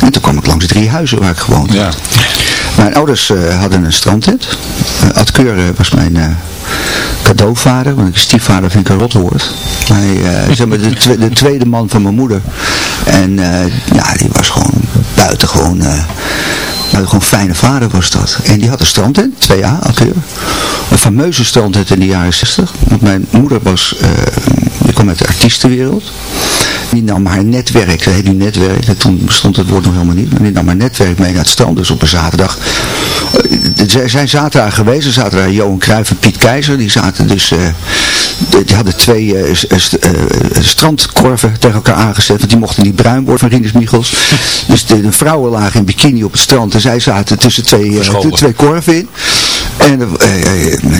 En toen kwam ik langs drie huizen waar ik gewoond had. Ja. Mijn ouders eh, hadden een strandtent. Uh, Ad Keur was mijn eh, cadeauvader, want ik stiefvader vind ik een rotwoord. Hij, *laughs* zeg maar, de, twe- de tweede man van mijn moeder. En ja, die was gewoon buitengewoon, eh buitengewoon fijne vader was dat. En die had een strandtent, 2A, Ad Keur. Een fameuze strandtent in de jaren 60. Want mijn moeder was, eh, die kwam uit de artiestenwereld. Die nam haar netwerk, dat heet nu netwerk, en toen bestond het woord nog helemaal niet, maar die nam haar netwerk mee naar het strand. Dus op een zaterdag, eh, zij zijn zaterdag geweest, er zaten daar Johan Cruijff en Piet Keizer, die zaten dus, eh, die- hadden twee eh, eh, st- eh, strandkorven tegen elkaar aangezet, want die mochten niet bruin worden van Rinus Michels. *laughs* dus de, de vrouwen lagen in bikini op het strand en zij zaten tussen twee, twee korven in. En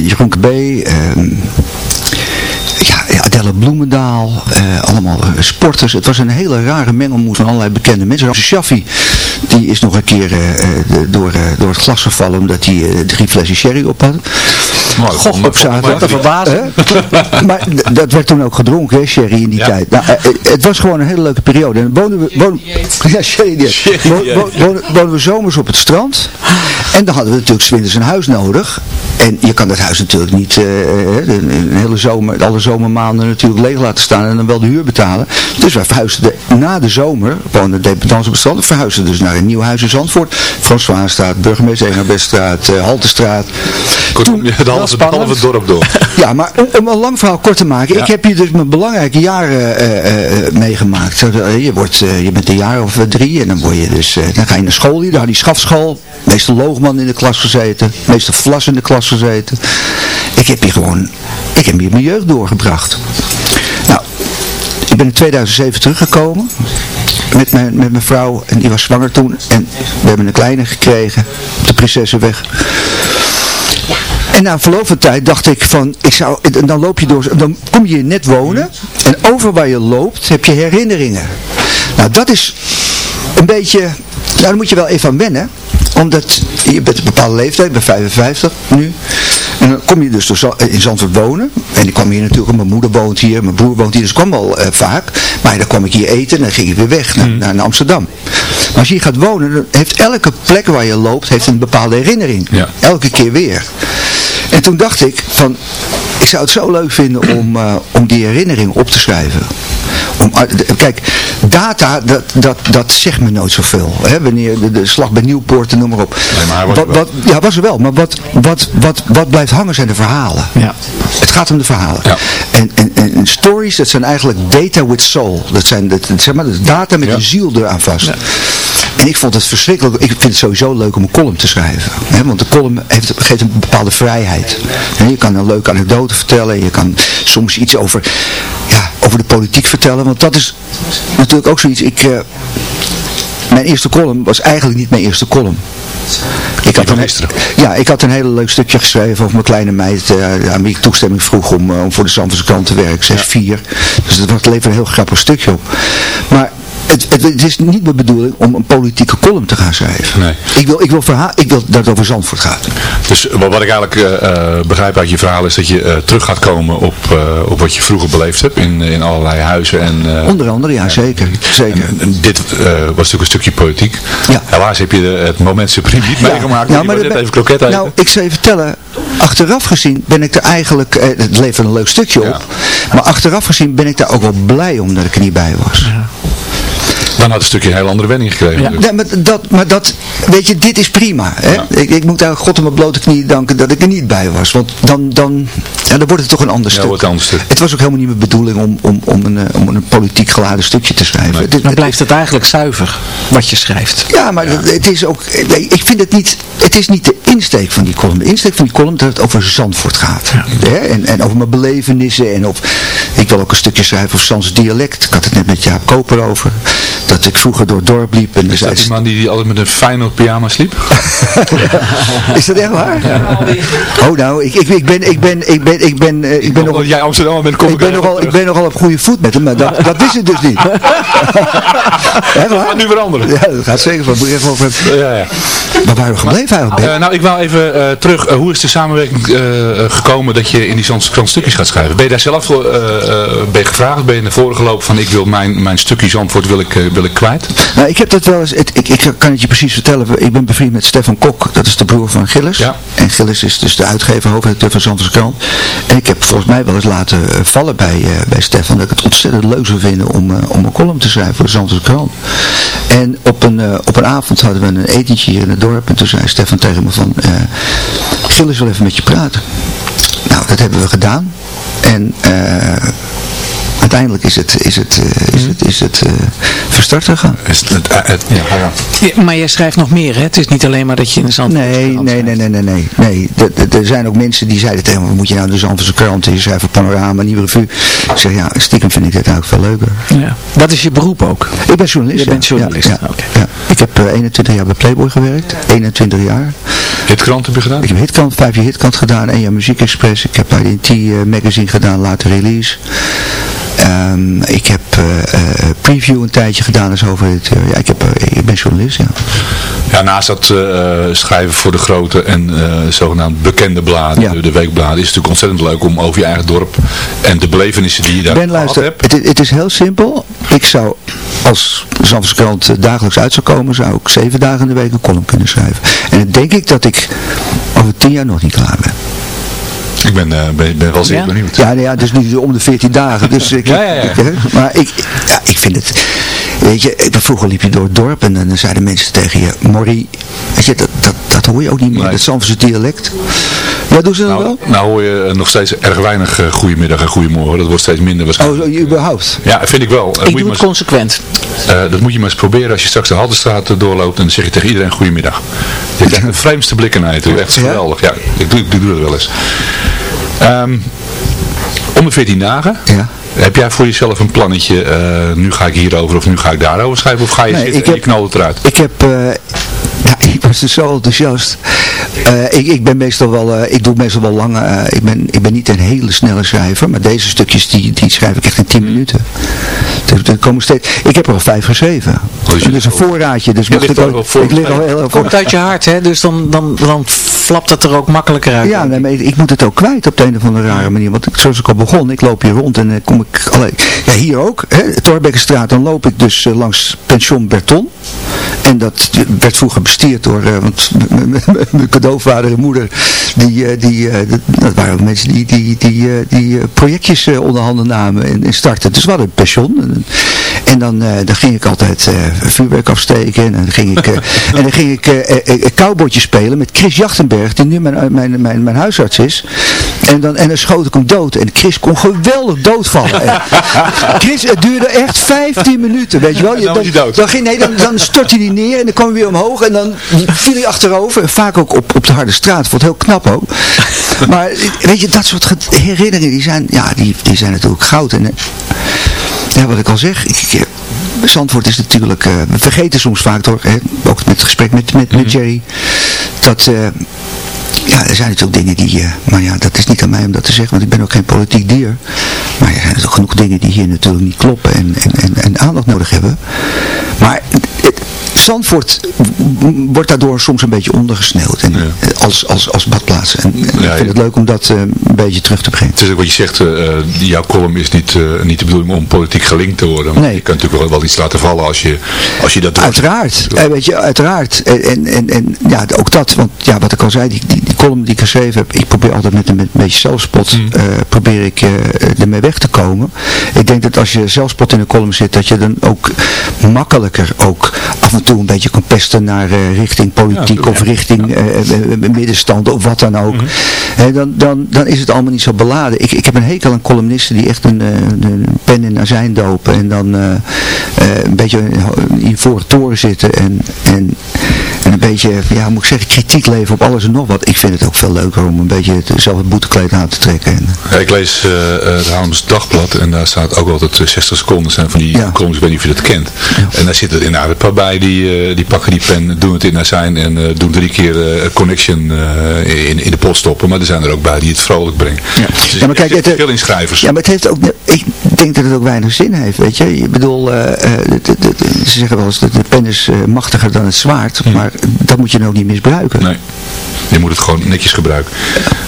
Jeroen KB, ehm, ja, Adelle Bloemendaal, eh, allemaal eh, sporters. Het was een hele rare mengelmoes van allerlei bekende mensen. Shaffi, die is nog een keer eh, eh, door, eh, door het glas gevallen omdat hij eh, drie flessen sherry op had. Mooi. Goh, op zaterdag. Wat een verbazing. Hè? maar dat werd toen ook gedronken, hè, sherry in die Ja. tijd. Nou, het was gewoon een hele leuke periode. En woonden we, *laughs* ja, sherry dieet. We zomers op het strand. En dan hadden we natuurlijk winters een huis nodig. En je kan dat huis natuurlijk niet een, een hele zomer, alle zomermaanden natuurlijk leeg laten staan en dan wel de huur betalen. Dus wij verhuisden de- na de zomer, woonde de dependance op het strand, verhuisden dus naar een nieuw huis in Zandvoort. Françoisstraat, Burgemeester Engelbertstraat, uh, Haltestraat. Kortom, je *laughs* het halve, het halve dorp door. *laughs* Ja, maar om, om een lang verhaal kort te maken. Ik heb hier dus mijn belangrijke jaren eh, eh, meegemaakt. Eh, Je, wordt, eh, je bent een jaar of eh, drie en dan, word je dus, eh, dan ga je naar school hier. Daar had die schafschool. Meester Loogman in de klas gezeten. Meester Vlas in de klas gezeten. Ik heb hier gewoon, ik heb hier mijn jeugd doorgebracht. Nou, ik ben in 2007 teruggekomen met mijn, met mijn vrouw en die was zwanger toen en we hebben een kleine gekregen op de Prinsessenweg. En na verloop van tijd dacht ik van, ik zou, dan loop je door, dan kom je hier net wonen en over waar je loopt heb je herinneringen. Nou dat is een beetje, nou daar moet je wel even aan wennen omdat je bent een bepaalde leeftijd, ik ben 55 nu. En dan kom je dus door in Zandvoort wonen. En ik kwam hier natuurlijk, mijn moeder woont hier, mijn broer woont hier, dus ik kwam wel eh, vaak. Maar dan kwam ik hier eten en dan ging ik weer weg naar, naar, naar Amsterdam. Maar als je hier gaat wonen, dan heeft elke plek waar je loopt, heeft een bepaalde herinnering. Ja. Elke keer weer. En toen dacht ik van, ik zou het zo leuk vinden om, eh, om die herinnering op te schrijven. Om, uit- de- kijk, data, dat, dat, dat zegt me nooit zoveel. Hè? Wanneer de, de slag bij Nieuwpoort en noem maar op. Nee, maar was wat, wat, ja, was er wel. Maar wat, wat, wat, wat blijft hangen zijn de verhalen. Ja. Het gaat om de verhalen. Ja. En, en, en, en stories, dat zijn eigenlijk data with soul. Dat zijn dat, zeg maar, dat is data met Ja. een ziel eraan vast. En ik vond het verschrikkelijk. Ik vind het sowieso leuk om een column te schrijven. Hè? Want de column heeft, geeft een bepaalde vrijheid. En je kan een leuke anekdote vertellen. Je kan soms iets over, ja, over de politiek vertellen. Want dat is natuurlijk ook zoiets. Ik, eh, mijn eerste column was eigenlijk niet mijn eerste column. Ik had, een, ja, ik had een heel leuk stukje geschreven over mijn kleine meid, eh, aan wie ik toestemming vroeg om, eh, om voor de Zandvoortse krant te werken, 6-4. Dus dat was- leverde een heel grappig stukje op. Maar het, het, het is niet mijn bedoeling om een politieke column te gaan schrijven. Nee. Ik wil, ik wil, verha ik wil dat het over Zandvoort gaat. Dus wat ik eigenlijk eh, eh, begrijp uit je verhaal is dat je eh, terug gaat komen op, eh, op wat je vroeger beleefd hebt in, in allerlei huizen. En, eh, Onder andere, ja, zeker. zeker. en- en dit eh, was natuurlijk een stukje politiek. Ja. Helaas heb je de- het moment supreme niet meegemaakt. Ja, maar maar ben- even kroket eten. Nou, ik zal je vertellen, achteraf gezien ben ik er eigenlijk, eh, het levert een leuk stukje op, maar achteraf gezien ben ik daar ook wel blij om dat ik er niet bij was. Dan had het stukje een heel andere wending gekregen. Dus. Ja, maar dat, maar dat, weet je, dit is prima. Hè? Ik, ik moet daar God op mijn blote knieën danken dat ik er niet bij was. Want dan, dan, ja, dan wordt het toch een ander stuk. wordt een ander stuk. Het was ook helemaal niet mijn bedoeling om, om, om, een, eh, om een politiek geladen stukje te schrijven. Dit- Dan blijft het eigenlijk zuiver wat je schrijft. ja, maar het is ook, nee, ik vind het niet, het is niet de insteek van die column. De insteek van die column dat het over Zandvoort gaat. Hè? En, en over mijn belevenissen en op, ik wil ook een stukje schrijven over Zands dialect. Ik had het net met Jaap Koper over. Dat ik vroeger door het dorp liep en Is dat die man die, die altijd met een Feyenoord pyjama sliep? *laughs* Is dat echt waar? Oh nou, ik, ik, ik ben, ik ben, ik ben, ik ben, eh, ik ben nog... jij Amsterdam bent, kom ik ben nogal, ik ben nogal op goede voet met hem, maar dat, dat wist ik dus niet. *laughs* Echt waar? gaat nu veranderen. Ja, dat gaat zeker van. Even over hebben. Ja, ja. Maar waar we gebleven eigenlijk? Ben? Eh, nou, ik wou even eh, terug. Hoe is de samenwerking gekomen dat je in die Zandvoort stukjes gaat schrijven? Ben je daar zelf voor eh, eh, ben je gevraagd? Ben je naar voren gelopen van ik wil mijn, mijn stukje Zandvoort wil ik, eh, wil ik kwijt? Nou, ik heb dat wel eens, het, ik, ik kan het je precies vertellen. Ik ben bevriend met Stefan Kok, dat is de broer van Gillis. Ja. En Gillis is dus de uitgever, hoofdredacteur van Zandvoortse Krant. En ik heb volgens mij wel eens laten eh, vallen bij, eh, bij Stefan dat ik het ontzettend leuk zou vinden om, eh, om een column te schrijven voor de Zandvoortse Krant. En op een, op een avond hadden we een etentje hier in het dorp en toen zei Stefan tegen me van, Gillis wil even met je praten. Nou, dat hebben we gedaan. En eh, uiteindelijk is het, is het, eh, is het, is het eh, verstart gegaan. Is het, eh, het- ja, maar jij schrijft nog meer, hè? Het is niet alleen maar dat je in de zand. Nee, nee, nee, nee, nee, nee. nee. Er- zijn ook mensen die zeiden tegen me, moet je nou de Zandvoortse krant, je schrijft voor Panorama, Nieuwe Revue. Ik zeg, ja, stiekem vind ik dit eigenlijk veel leuker. Ja. Dat is je beroep ook. Ik ben journalist. Je ja. bent journalist, Ja, ja, oké. ja. Ik heb eh, 21 jaar bij Playboy gewerkt. 21 jaar. Hitkrant heb je gedaan? Ik heb Hitkant, vijf jaar Hitkant gedaan, één jaar Muziek Express. Ik heb IDT magazine gedaan, later release. Ehm, ik heb eh, eh, preview een tijdje gedaan als hoofdredacteur. Ja, ik, heb, eh, ik ben journalist, ja. Ja, naast dat eh, schrijven voor de grote en eh, zogenaamd bekende bladen, Ja. de, de weekbladen, is het natuurlijk ontzettend leuk om over je eigen dorp en de belevenissen die je daar Ben, luister, hebt. het, is- het is heel simpel. Ik zou, als Zandvoortse krant eh, dagelijks uit zou komen, zou ik zeven dagen in de week een column kunnen schrijven. En dan denk ik dat ik over tien jaar nog niet klaar ben. Ik ben, eh, ben, ben wel zeer Ja? benieuwd. Ja, nou ja, dus niet om de 14 dagen. Dus ik, *laughs* Ja, ja, ja. ik, hè, maar ik, ja, ik vind het, weet je, ik- vroeger liep je door het dorp en dan zeiden mensen tegen je, Morrie, weet je, dat, dat, dat hoor je ook niet meer, Nee. dat Zandvoortse dialect. Ja, doen ze dat Nou, wel? nou hoor je eh, nog steeds erg weinig uh, goedemiddag en goedemorgen. Dat wordt steeds minder Oh, waarschijnlijk. je überhaupt? Ja, vind ik wel. Eh, Ik moet je doe maar het consequent. eh, dat moet je maar eens proberen als je straks de Haltestraat eh, doorloopt en dan zeg je tegen iedereen goedemiddag. Je krijgt de vreemdste blikken naar je toe. Echt Ja? geweldig. Ja, ik doe, ik doe dat wel eens. Ehm, om de 14 dagen. Ja. Heb jij voor jezelf een plannetje, eh, nu ga ik hierover of nu ga ik daarover schrijven? Of ga je Nee, zitten ik en je knalt het eruit? Ik heb, eh, ja, *laughs* ik was dus zo enthousiast. Eh, ik, ik ben meestal wel, eh, ik doe meestal wel lang, eh, ik, ben, ik ben niet een hele snelle schrijver, maar deze stukjes die, die schrijf ik echt in 10 minuten. Dus er komen steeds, ik heb er al vijf geschreven. dus je dat is een voorraadje, dus mag ik ook, voor ik lig al heel erg voor. Komt uit je hart, hè? Dus dan, dan, dan flapt het er ook makkelijker uit. Ja, nee, maar ik, ik moet het ook kwijt op de een of andere rare manier. Want zoals ik al begon, ik loop hier rond en dan kom ik alleen. Ja, hier ook, hè, Torbekkenstraat, dan loop ik dus langs pension Berton. En dat werd vroeger bestierd door, eh, want mijn cadeauvader en moeder, die, eh, die, eh, dat- waren mensen die, die, die, die projectjes onder handen namen en, en startten. Dus we hadden een pension. En, dan, eh, dan ging ik altijd eh, vuurwerk afsteken en dan ging ik, eh, *laughs* en dan ging ik cowboytje spelen met Chris Jachtenberg, die nu mijn, mijn, mijn, mijn huisarts is. En dan, en dan schoot ik hem dood. En Chris kon geweldig doodvallen. *laughs* En Chris, het duurde echt 15 minuten, weet je wel. En dan hij dood. Dan, ging, nee, dan, dan stortte hij neer en dan kwam hij weer omhoog en dan viel hij achterover. En vaak ook op, op de harde straat. Vond heel knap ook. Maar weet je, dat soort ge- herinneringen, die zijn, ja, die, die zijn natuurlijk goud. En, ja, wat ik al zeg, ik, ik, Zandvoort is natuurlijk, eh, we vergeten soms vaak door, hè, ook met het gesprek met, met, met Jerry, dat, eh, ja, er zijn natuurlijk dingen die, eh, maar ja, dat is niet aan mij om dat te zeggen, want ik ben ook geen politiek dier. Maar er zijn toch genoeg dingen die hier natuurlijk niet kloppen en, en, en, en aandacht nodig hebben. Maar het, Zandvoort wordt daardoor soms een beetje ondergesneeuwd en, eh, als, als, als badplaats. En, en ik vind het leuk om dat eh, een beetje terug te brengen. Het is ook wat je zegt, eh, jouw column is niet, eh, niet de bedoeling om politiek gelinkt te worden. Maar Nee. Je kan natuurlijk wel, wel iets laten vallen als je, als je dat doet. Uiteraard, eh, weet je, uiteraard. En, en, en, ja, ook dat, want ja, wat ik al zei, die, die, die column die ik geschreven heb, ik probeer altijd met, een- met een beetje zelfspot, Hmm. eh, probeer ik eh, ermee weg te komen. Ik denk dat als je zelfspot in een column zit, dat je dan ook makkelijker ook af en toe een beetje kan pesten naar eh, richting politiek of richting eh, middenstand of wat dan ook. Hè, dan, dan, dan is het allemaal niet zo beladen. Ik, ik heb een hekel aan columnisten die echt een, een pen in azijn dopen en dan een beetje in voor het toren zitten en, en, en een beetje, ja, moet ik zeggen, kritiek leveren op alles en nog wat. Ik vind het ook veel leuker om een beetje het- zelf het boetekleed aan te trekken. En, Ja, ik lees eh, eh, het Haarlems Dagblad en daar staat ook altijd eh, 60 seconden zijn van die columns, ik weet niet of je dat kent. En daar zitten inderdaad een paar bij die, eh, die pakken die pen, doen het in azijn en eh, doen drie keer eh, connection eh, in, in de pot stoppen. Maar er zijn er ook bij die het vrolijk brengen. Dus Ja, maar kijk, er het- verschil in schrijvers. Ja, maar het heeft ook, ik denk dat het ook weinig zin heeft, weet je. Ik bedoel, eh, eh, ze zeggen wel eens dat de pen is eh, machtiger dan het zwaard, maar dat moet je nou niet misbruiken. Nee, je moet het gewoon netjes gebruiken.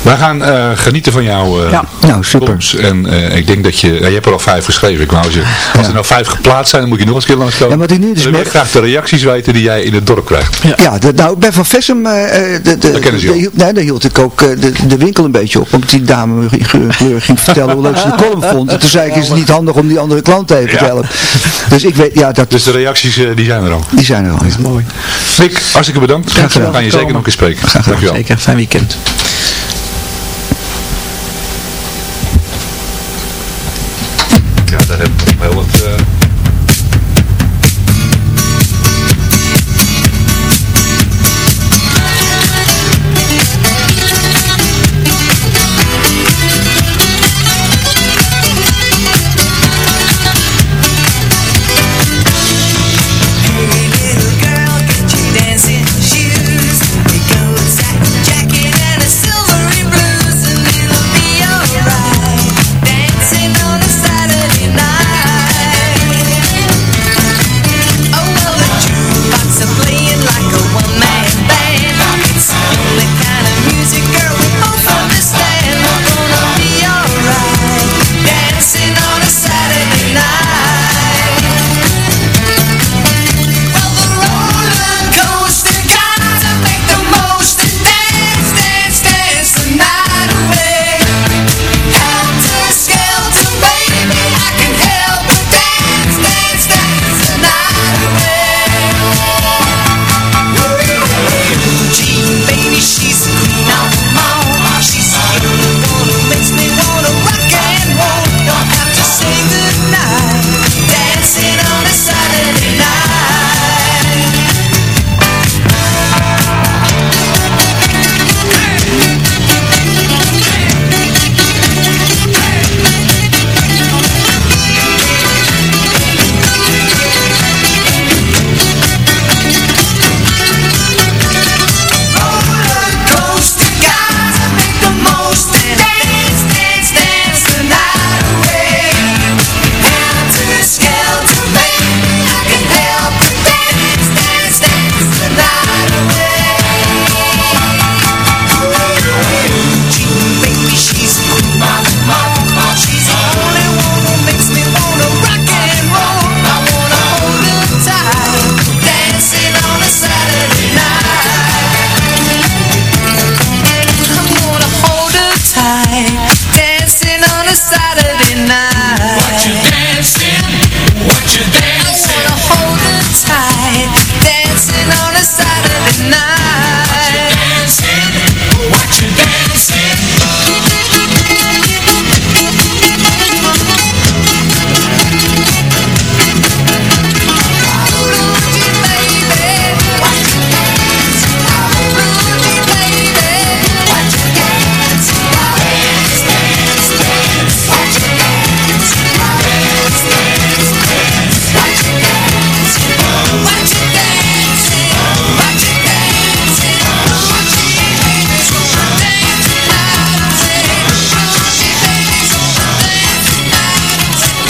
Wij gaan eh, genieten van jouw eh Ja, nou super. columns. En eh, ik denk dat je, ja, je hebt er al vijf geschreven. Ik wou zeggen, als er nou vijf geplaatst zijn, dan moet je nog eens een keer langskomen. Ja, wat ik nu dus dan merk- graag de reacties weten die jij in het dorp krijgt. Ja, de, nou, ik ben van Vessem, eh, eh, de, de, kennen ze de- nee, daar hield ik ook eh, de, de winkel een beetje op, omdat die dame ge- ging vertellen hoe leuk ze de column vond. En toen zei ik, is het niet handig om die andere klanten even te Ja. helpen. Dus ik weet, ja, dat, Dus de reacties die zijn er al. die zijn er al. Dat is mooi. Rick, hartstikke bedankt. Graag gedaan. Je zeker nog eens spreken. Dankjewel. Zeker, fijn weekend.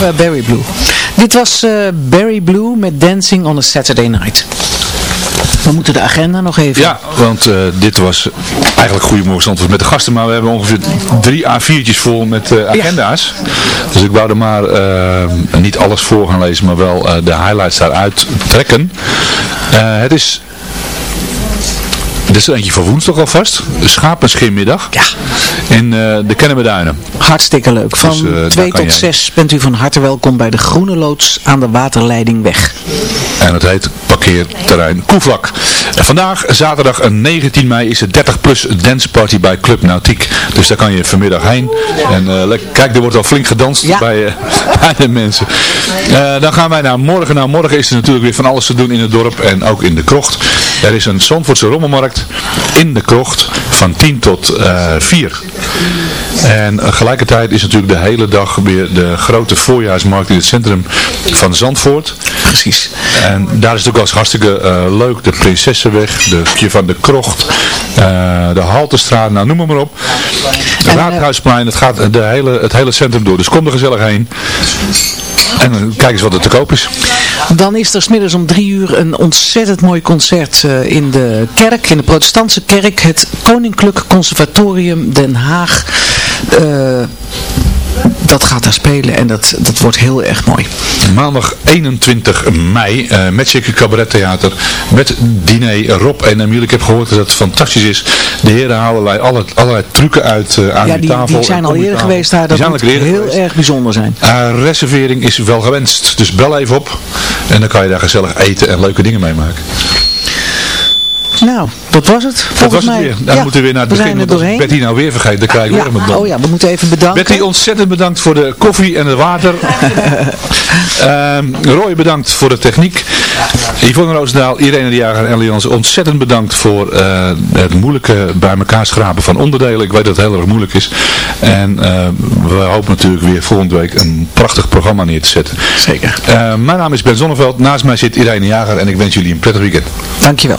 Eh, Barry Blue. Dit was eh, Barry Blue met Dancing on a Saturday Night. We moeten de agenda nog even... Ja, want eh, dit was eigenlijk Goedemorgen Zandvoort met de gasten, maar we hebben ongeveer drie A4'tjes vol met agenda's. Dus ik wou er maar niet alles voor gaan lezen, maar wel de highlights daaruit trekken. Het is... Dit is er eentje van woensdag alvast. Schapenschinmiddag. Ja. In eh, de Kennemerduinen. Hartstikke leuk. Van Dus, eh, daar 2 kan tot jij- 6 bent u van harte welkom bij de Groene Loods aan de Waterleidingweg. En het heet parkeerterrein Koevlak. Vandaag, zaterdag eh, 19 mei, is de 30 plus dance party bij Club Nautiek. Dus daar kan je vanmiddag heen. En eh, lekker- kijk, er wordt al flink gedanst bij, eh, *laughs* bij de mensen. Eh, dan gaan wij naar morgen. Nou, morgen is er natuurlijk weer van alles te doen in het dorp en ook in de krocht. Er is een Zandvoortse rommelmarkt in de krocht van 10 tot eh 4. En eh, gelijkertijd is natuurlijk de hele dag weer de grote voorjaarsmarkt in het centrum van Zandvoort. Precies. En daar is het ook wel eens hartstikke eh, leuk. De Prinsessenweg, de Kje van de Krocht, de Haltestraat, nou noem maar, maar op. Het Raadhuisplein, het gaat de hele, het hele centrum door. Dus kom er gezellig heen. En eh, kijk eens wat er te koop is. Dan is er smiddags om drie uur een ontzettend mooi concert eh, in de kerk, in de protestantse kerk, het Koninklijk Conservatorium Den Haag. Eh, dat gaat daar spelen en dat, dat wordt heel erg mooi. Maandag 21 mei, eh Magic Cabaret Theater met diner Rob en Emiel. Ik heb gehoord dat het fantastisch is. De heren halen allerlei, alle- allerlei trucken uit eh, aan ja, die tafel. die zijn al eerder geweest daar. Die Dat zijn moet heel geweest. erg bijzonder zijn. Uh, reservering is wel gewenst, dus bel even op en dan kan je daar gezellig eten en leuke dingen meemaken. Nou, dat was het. Volgens Dat was het mij. weer. Dan Ja, moeten we weer naar het begin, want. Betty nou weer vergeet, dan krijg ik weer Ja, McDonald's. oh ja, we moeten even bedanken. Betty, ontzettend bedankt voor de koffie en het water. *laughs* Ehm Roy, bedankt voor de techniek. Yvonne Roosendaal, Irene de Jager en Jansen, ontzettend bedankt voor eh, het moeilijke bij elkaar schrapen van onderdelen. Ik weet dat het heel erg moeilijk is. En eh, we hopen natuurlijk weer volgende week een prachtig programma neer te zetten. Zeker. Eh, mijn naam is Ben Zonneveld, naast mij zit Irene Jager en ik wens jullie een prettig weekend. Dankjewel.